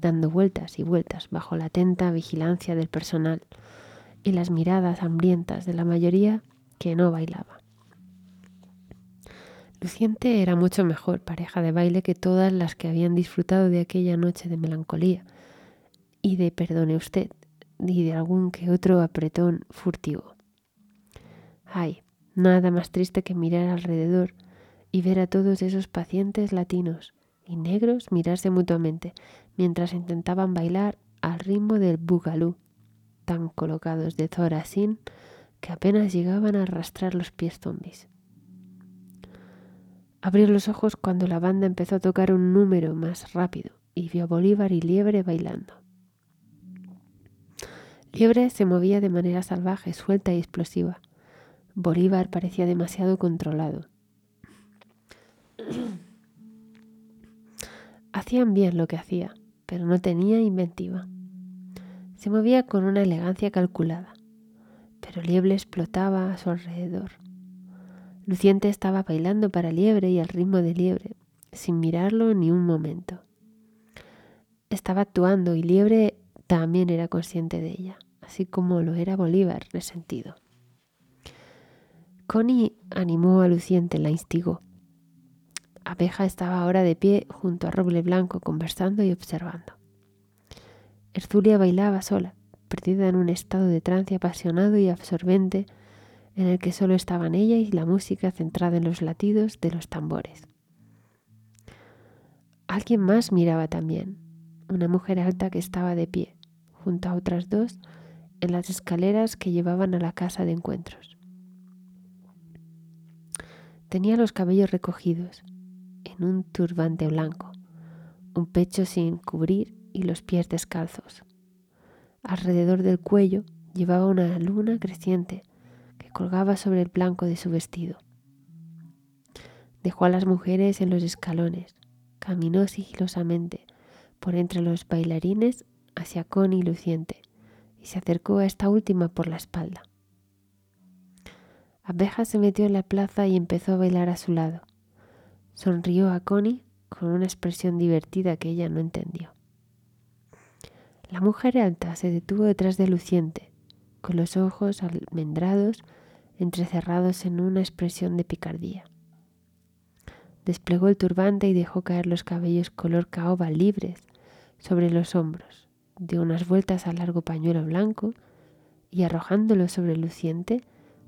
dando vueltas y vueltas bajo la atenta vigilancia del personal y las miradas hambrientas de la mayoría que no bailaba. Luciente era mucho mejor pareja de baile que todas las que habían disfrutado de aquella noche de melancolía y de perdone usted, y de algún que otro apretón furtivo. Ay, Nada más triste que mirar alrededor y ver a todos esos pacientes latinos y negros mirarse mutuamente mientras intentaban bailar al ritmo del bugalú, tan colocados de Zorasin que apenas llegaban a arrastrar los pies zombies. Abrió los ojos cuando la banda empezó a tocar un número más rápido y vio a Bolívar y Liebre bailando. Liebre se movía de manera salvaje, suelta y explosiva. Bolívar parecía demasiado controlado. Hacían bien lo que hacía, pero no tenía inventiva. Se movía con una elegancia calculada, pero Liebre explotaba a su alrededor. Luciente estaba bailando para Liebre y al ritmo de Liebre, sin mirarlo ni un momento. Estaba actuando y Liebre también era consciente de ella, así como lo era Bolívar resentido. Connie animó a Luciente, la instigó. Abeja estaba ahora de pie junto a Roble Blanco, conversando y observando. Erzulia bailaba sola, perdida en un estado de trance apasionado y absorbente en el que solo estaban ella y la música centrada en los latidos de los tambores. Alguien más miraba también, una mujer alta que estaba de pie, junto a otras dos, en las escaleras que llevaban a la casa de encuentros. Tenía los cabellos recogidos en un turbante blanco, un pecho sin cubrir y los pies descalzos. Alrededor del cuello llevaba una luna creciente que colgaba sobre el blanco de su vestido. Dejó a las mujeres en los escalones, caminó sigilosamente por entre los bailarines hacia Connie luciente y se acercó a esta última por la espalda. Abeja se metió en la plaza y empezó a bailar a su lado. Sonrió a Connie con una expresión divertida que ella no entendió. La mujer alta se detuvo detrás de Luciente, con los ojos almendrados entrecerrados en una expresión de picardía. Desplegó el turbante y dejó caer los cabellos color caoba libres sobre los hombros, dio unas vueltas al largo pañuelo blanco y arrojándolo sobre Luciente,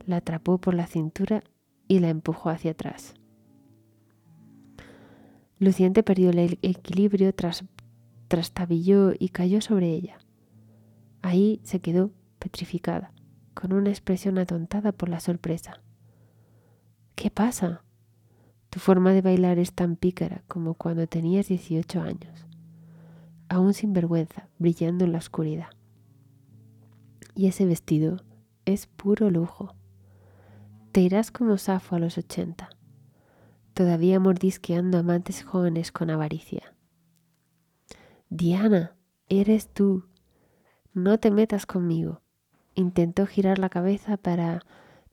la atrapó por la cintura y la empujó hacia atrás. Luciente perdió el equilibrio, tras, trastabilló y cayó sobre ella. Ahí se quedó petrificada, con una expresión atontada por la sorpresa. ¿Qué pasa? Tu forma de bailar es tan pícara como cuando tenías 18 años, aún sin vergüenza, brillando en la oscuridad. Y ese vestido es puro lujo. Te irás como Safo a los ochenta, todavía mordisqueando amantes jóvenes con avaricia. Diana, eres tú. No te metas conmigo. Intentó girar la cabeza para...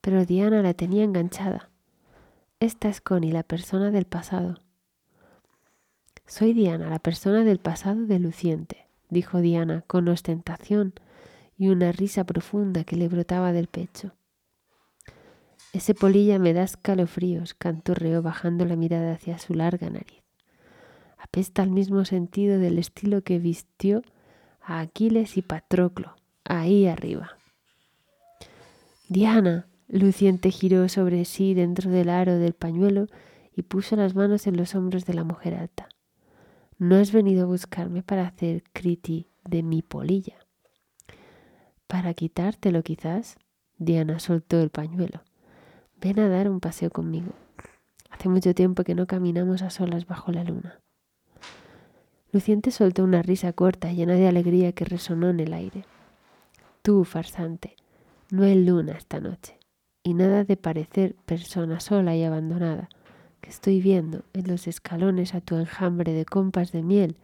pero Diana la tenía enganchada. Esta es Connie, la persona del pasado. Soy Diana, la persona del pasado de Luciente, dijo Diana con ostentación y una risa profunda que le brotaba del pecho. Ese polilla me da escalofríos, canturreó bajando la mirada hacia su larga nariz. Apesta al mismo sentido del estilo que vistió a Aquiles y Patroclo, ahí arriba. Diana, Luciente giró sobre sí dentro del aro del pañuelo y puso las manos en los hombros de la mujer alta. No has venido a buscarme para hacer criti de mi polilla. Para quitártelo quizás. Diana soltó el pañuelo. ven a dar un paseo conmigo. Hace mucho tiempo que no caminamos a solas bajo la luna. Luciente soltó una risa corta llena de alegría que resonó en el aire. Tú, farsante, no hay luna esta noche, y nada de parecer persona sola y abandonada, que estoy viendo en los escalones a tu enjambre de compas de miel,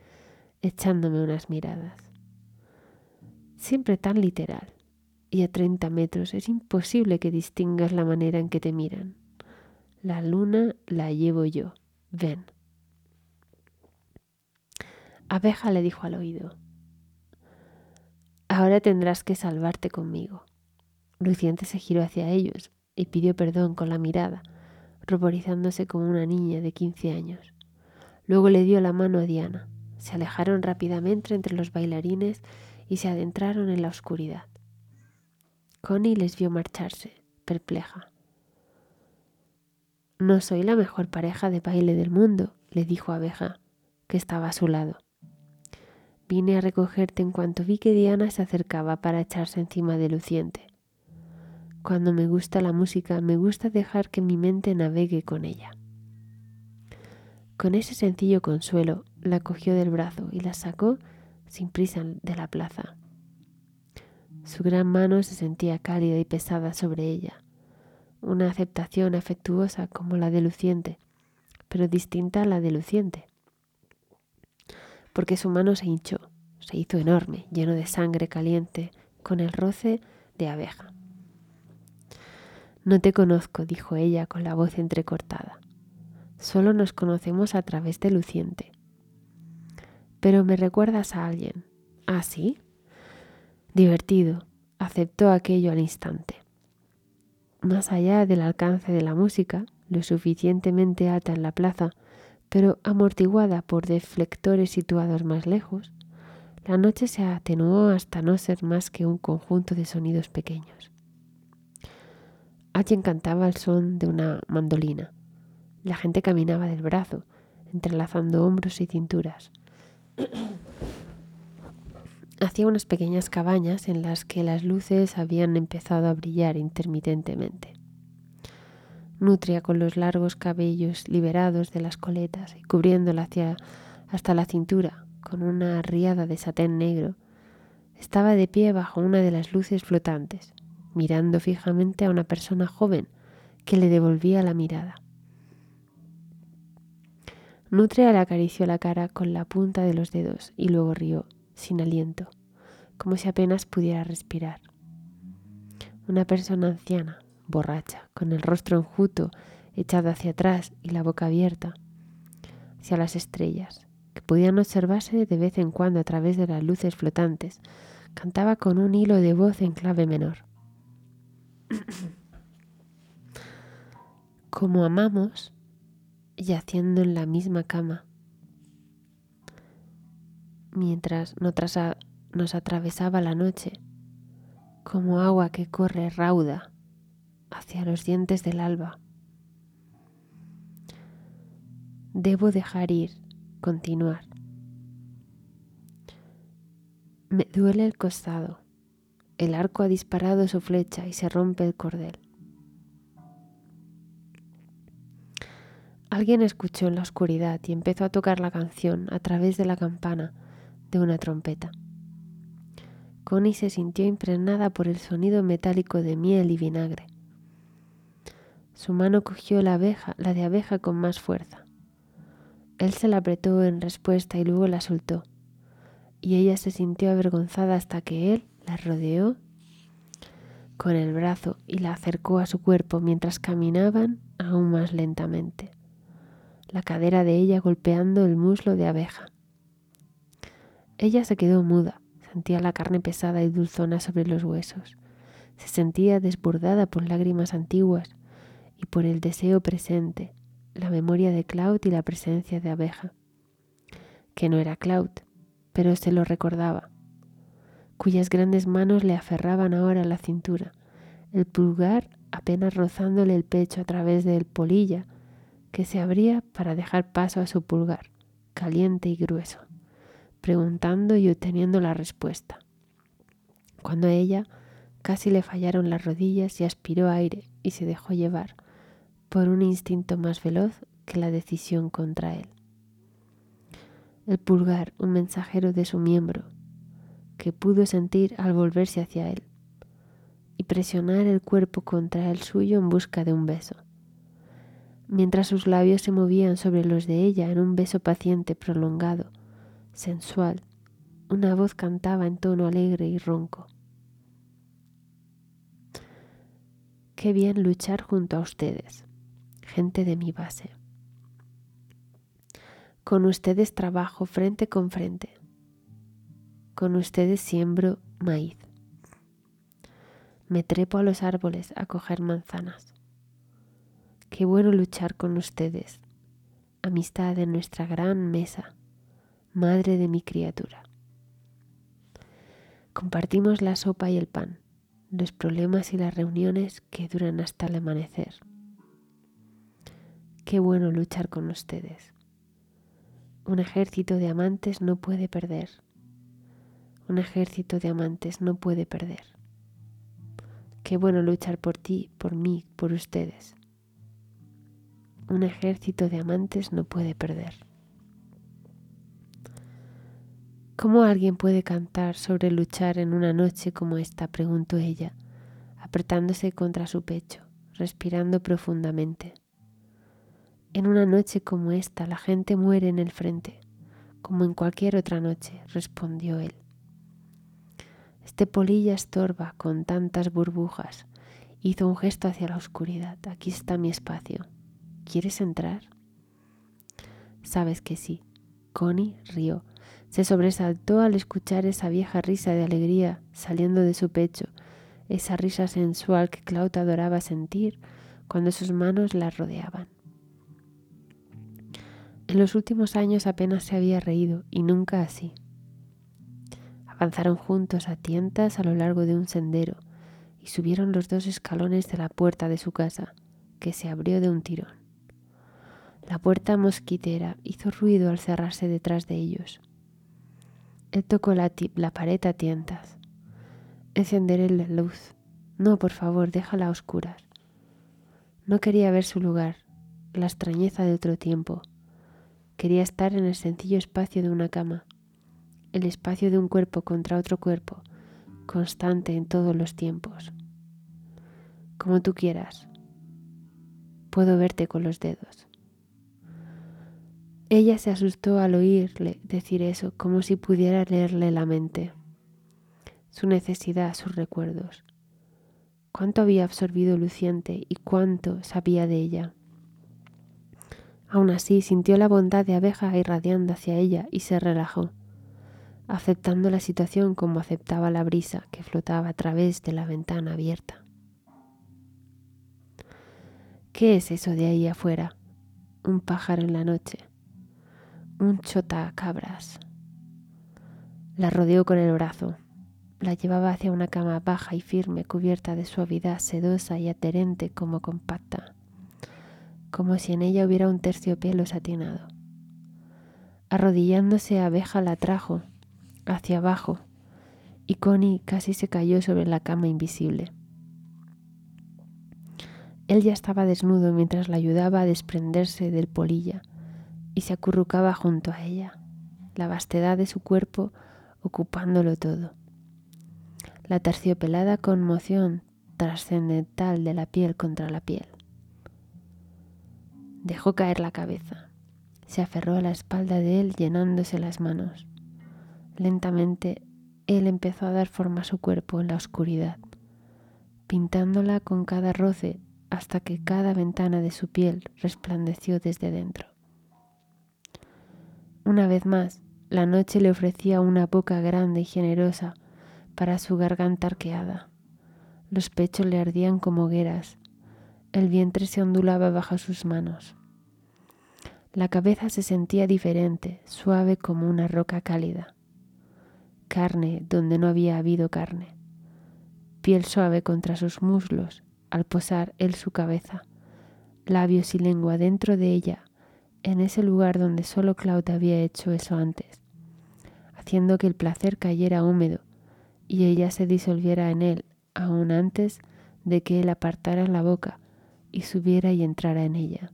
echándome unas miradas. Siempre tan literal, y a treinta metros es imposible que distingas la manera en que te miran. La luna la llevo yo. Ven. Abeja le dijo al oído, Ahora tendrás que salvarte conmigo. Luciente se giró hacia ellos y pidió perdón con la mirada, ruborizándose como una niña de quince años. Luego le dio la mano a Diana. Se alejaron rápidamente entre los bailarines y se adentraron en la oscuridad. Connie les vio marcharse, perpleja. No soy la mejor pareja de baile del mundo, le dijo Abeja, que estaba a su lado. Vine a recogerte en cuanto vi que Diana se acercaba para echarse encima de Luciente. Cuando me gusta la música, me gusta dejar que mi mente navegue con ella. Con ese sencillo consuelo, la cogió del brazo y la sacó sin prisa de la plaza. Su gran mano se sentía cálida y pesada sobre ella, una aceptación afectuosa como la de Luciente, pero distinta a la de Luciente porque su mano se hinchó, se hizo enorme, lleno de sangre caliente, con el roce de abeja. No te conozco, dijo ella con la voz entrecortada. Solo nos conocemos a través de Luciente. Pero me recuerdas a alguien. ¿Ah, sí? Divertido, aceptó aquello al instante. Más allá del alcance de la música, lo suficientemente alta en la plaza pero amortiguada por deflectores situados más lejos, la noche se atenuó hasta no ser más que un conjunto de sonidos pequeños. Alguien cantaba al son de una mandolina. La gente caminaba del brazo, entrelazando hombros y cinturas. Hacía unas pequeñas cabañas en las que las luces habían empezado a brillar intermitentemente. Nutria con los largos cabellos liberados de las coletas y cubriéndola hacia hasta la cintura con una riada de satén negro, estaba de pie bajo una de las luces flotantes, mirando fijamente a una persona joven que le devolvía la mirada. Nutria le acarició la cara con la punta de los dedos y luego rió, sin aliento, como si apenas pudiera respirar. Una persona anciana, borracha, con el rostro enjuto, echado hacia atrás y la boca abierta, hacia las estrellas, que podían observarse de vez en cuando a través de las luces flotantes. Cantaba con un hilo de voz en clave menor. Como amamos, yaciendo en la misma cama, mientras nos atravesaba la noche, como agua que corre rauda hacia los dientes del alba. Debo dejar ir, continuar. Me duele el costado. El arco ha disparado su flecha y se rompe el cordel. Alguien escuchó en la oscuridad y empezó a tocar la canción a través de la campana de una trompeta. Connie se sintió impregnada por el sonido metálico de miel y vinagre. Su mano cogió la abeja, la de abeja con más fuerza. Él se la apretó en respuesta y luego la soltó. Y ella se sintió avergonzada hasta que él la rodeó con el brazo y la acercó a su cuerpo mientras caminaban aún más lentamente, la cadera de ella golpeando el muslo de abeja. Ella se quedó muda, sentía la carne pesada y dulzona sobre los huesos, se sentía desbordada por lágrimas antiguas y por el deseo presente, la memoria de Cloud y la presencia de abeja, que no era Cloud, pero se lo recordaba, cuyas grandes manos le aferraban ahora la cintura, el pulgar apenas rozándole el pecho a través del polilla que se abría para dejar paso a su pulgar, caliente y grueso, preguntando y obteniendo la respuesta. Cuando a ella casi le fallaron las rodillas y aspiró aire y se dejó llevar, por un instinto más veloz que la decisión contra él. El pulgar, un mensajero de su miembro, que pudo sentir al volverse hacia él, y presionar el cuerpo contra el suyo en busca de un beso. Mientras sus labios se movían sobre los de ella en un beso paciente, prolongado, sensual, una voz cantaba en tono alegre y ronco. Qué bien luchar junto a ustedes, gente de mi base. Con ustedes trabajo frente con frente. Con ustedes siembro maíz. Me trepo a los árboles a coger manzanas. Qué bueno luchar con ustedes, amistad de nuestra gran mesa, madre de mi criatura. Compartimos la sopa y el pan, los problemas y las reuniones que duran hasta el amanecer. Qué bueno luchar con ustedes. Un ejército de amantes no puede perder. Un ejército de amantes no puede perder. Qué bueno luchar por ti, por mí, por ustedes. Un ejército de amantes no puede perder. ¿Cómo alguien puede cantar sobre luchar en una noche como esta? preguntó ella, apretándose contra su pecho, respirando profundamente. En una noche como esta la gente muere en el frente, como en cualquier otra noche, respondió él. Este polilla estorba con tantas burbujas. Hizo un gesto hacia la oscuridad. Aquí está mi espacio. ¿Quieres entrar? Sabes que sí. Connie rió se sobresaltó al escuchar esa vieja risa de alegría saliendo de su pecho, esa risa sensual que Claudia adoraba sentir cuando sus manos la rodeaban. En los últimos años apenas se había reído y nunca así. Avanzaron juntos a tientas a lo largo de un sendero y subieron los dos escalones de la puerta de su casa, que se abrió de un tirón. La puerta mosquitera hizo ruido al cerrarse detrás de ellos. Él tocó la, pared a tientas. Encenderé la luz. No, por favor, déjala a oscuras. No quería ver su lugar, la extrañeza de otro tiempo. Quería estar en el sencillo espacio de una cama, el espacio de un cuerpo contra otro cuerpo, constante en todos los tiempos. Como tú quieras. Puedo verte con los dedos. Ella se asustó al oírle decir eso, como si pudiera leerle la mente, su necesidad, sus recuerdos. Cuánto había absorbido Luciente y cuánto sabía de ella. Aún así sintió la bondad de abeja irradiando hacia ella y se relajó, aceptando la situación como aceptaba la brisa que flotaba a través de la ventana abierta. ¿Qué es eso de ahí afuera? Un pájaro en la noche un chotacabras. La rodeó con el brazo. La llevaba hacia una cama baja y firme, cubierta de suavidad sedosa y adherente como compacta, como si en ella hubiera un terciopelo satinado. Arrodillándose, abeja la trajo hacia abajo y Connie casi se cayó sobre la cama invisible. Él ya estaba desnudo mientras la ayudaba a desprenderse del polilla y se acurrucaba junto a ella, la vastedad de su cuerpo ocupándolo todo. La terciopelada conmoción trascendental de la piel contra la piel. Dejó caer la cabeza. Se aferró a la espalda de él llenándose las manos. Lentamente él empezó a dar forma a su cuerpo en la oscuridad, pintándola con cada roce hasta que cada ventana de su piel resplandeció desde dentro. Una vez más, la noche le ofrecía una boca grande y generosa para su garganta arqueada. Los pechos le ardían como hogueras. El vientre se ondulaba bajo sus manos. La cabeza se sentía diferente, suave como una roca cálida. Carne donde no había habido carne. Piel suave contra sus muslos al posar él su cabeza. Labios y lengua dentro de ella en ese lugar donde solo Claude había hecho eso antes, haciendo que el placer cayera húmedo y ella se disolviera en él aún antes de que él apartara la boca y subiera y entrara en ella.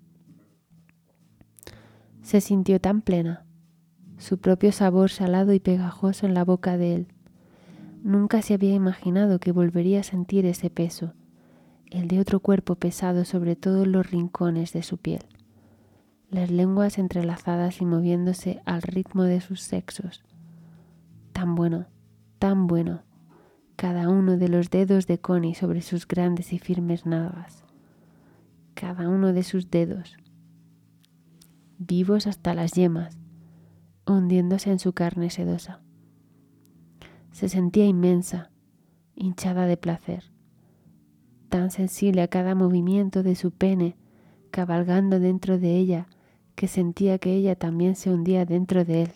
Se sintió tan plena, su propio sabor salado y pegajoso en la boca de él. Nunca se había imaginado que volvería a sentir ese peso, el de otro cuerpo pesado sobre todos los rincones de su piel, las lenguas entrelazadas y moviéndose al ritmo de sus sexos. Tan bueno, tan bueno, cada uno de los dedos de Connie sobre sus grandes y firmes nalgas, cada uno de sus dedos, vivos hasta las yemas, hundiéndose en su carne sedosa. Se sentía inmensa, hinchada de placer, tan sensible a cada movimiento de su pene, cabalgando dentro de ella, que sentía que ella también se hundía dentro de él.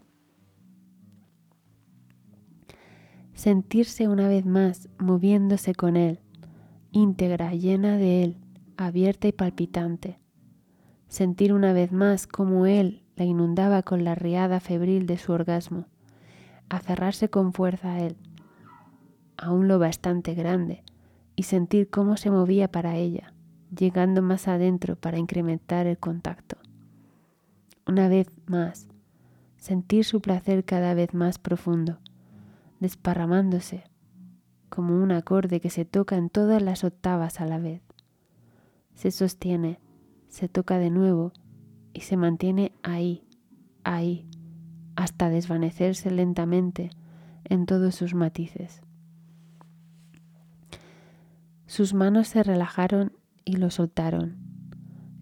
Sentirse una vez más moviéndose con él, íntegra, llena de él, abierta y palpitante. Sentir una vez más como él la inundaba con la riada febril de su orgasmo, aferrarse con fuerza a él, aún lo bastante grande, y sentir cómo se movía para ella, llegando más adentro para incrementar el contacto. Una vez más, sentir su placer cada vez más profundo, desparramándose como un acorde que se toca en todas las octavas a la vez. Se sostiene, se toca de nuevo y se mantiene ahí, ahí, hasta desvanecerse lentamente en todos sus matices. Sus manos se relajaron y lo soltaron.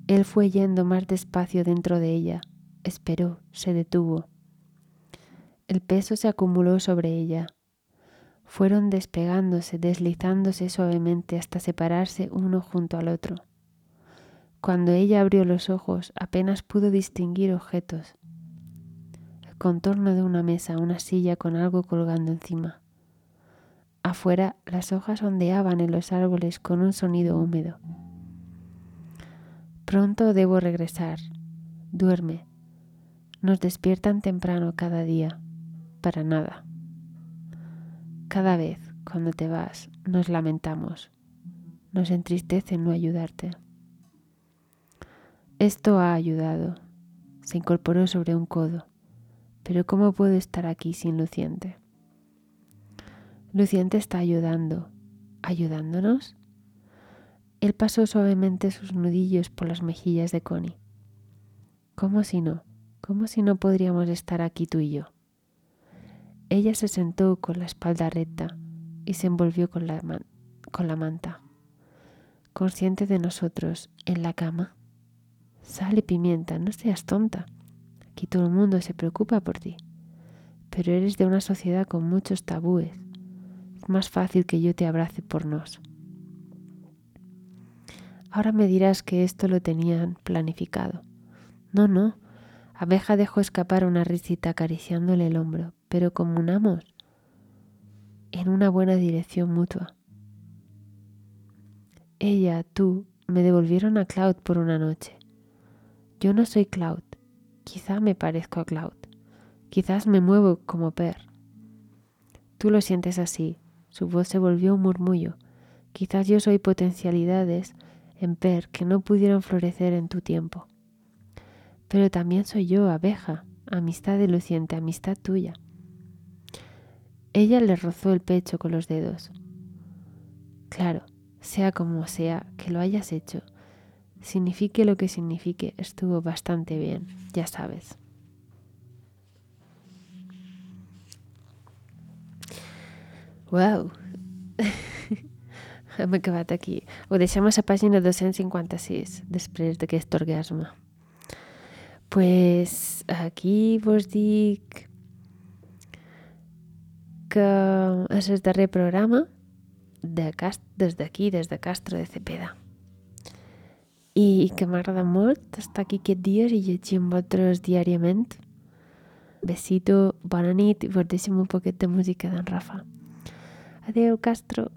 Él fue yendo más despacio dentro de ella, esperó, se detuvo. El peso se acumuló sobre ella. Fueron despegándose, deslizándose suavemente hasta separarse uno junto al otro. Cuando ella abrió los ojos apenas pudo distinguir objetos. El contorno de una mesa, una silla con algo colgando encima. Afuera las hojas ondeaban en los árboles con un sonido húmedo. Pronto debo regresar. Duerme. Nos despiertan temprano cada día. Para nada. Cada vez, cuando te vas, nos lamentamos. Nos entristece no ayudarte. Esto ha ayudado. Se incorporó sobre un codo. Pero ¿cómo puedo estar aquí sin Luciente? Luciente está ayudando. ¿Ayudándonos? Él pasó suavemente sus nudillos por las mejillas de Connie. ¿Cómo si no? ¿Cómo si no podríamos estar aquí tú y yo? Ella se sentó con la espalda recta y se envolvió con la, con la manta, consciente de nosotros en la cama. Sale pimienta, no seas tonta. Aquí todo el mundo se preocupa por ti. Pero eres de una sociedad con muchos tabúes. Es más fácil que yo te abrace por nos. Ahora me dirás que esto lo tenían planificado. No, no. Abeja dejó escapar una risita acariciándole el hombro, pero comunamos en una buena dirección mutua. Ella, tú, me devolvieron a Cloud por una noche. Yo no soy Cloud. Quizá me parezco a Cloud. Quizás me muevo como Per. Tú lo sientes así. Su voz se volvió un murmullo. Quizás yo soy potencialidades en Per que no pudieron florecer en tu tiempo. Pero también soy yo, abeja, amistad de luciente, amistad tuya. Ella le rozó el pecho con los dedos. Claro, sea como sea que lo hayas hecho, signifique lo que signifique, estuvo bastante bien, ya sabes. Wow! Hem acabat aquí. Ho deixem a la pàgina 256, després d'aquest orgasme. pues aquí vos dic que és el darrer programa de cast des d'aquí, des de Castro de Cepeda i que m'agrada molt estar aquí aquests dies i llegir amb vosaltres diàriament. Besito, bona nit i deixem un poquet de música d'en Rafa. Adeu, Castro.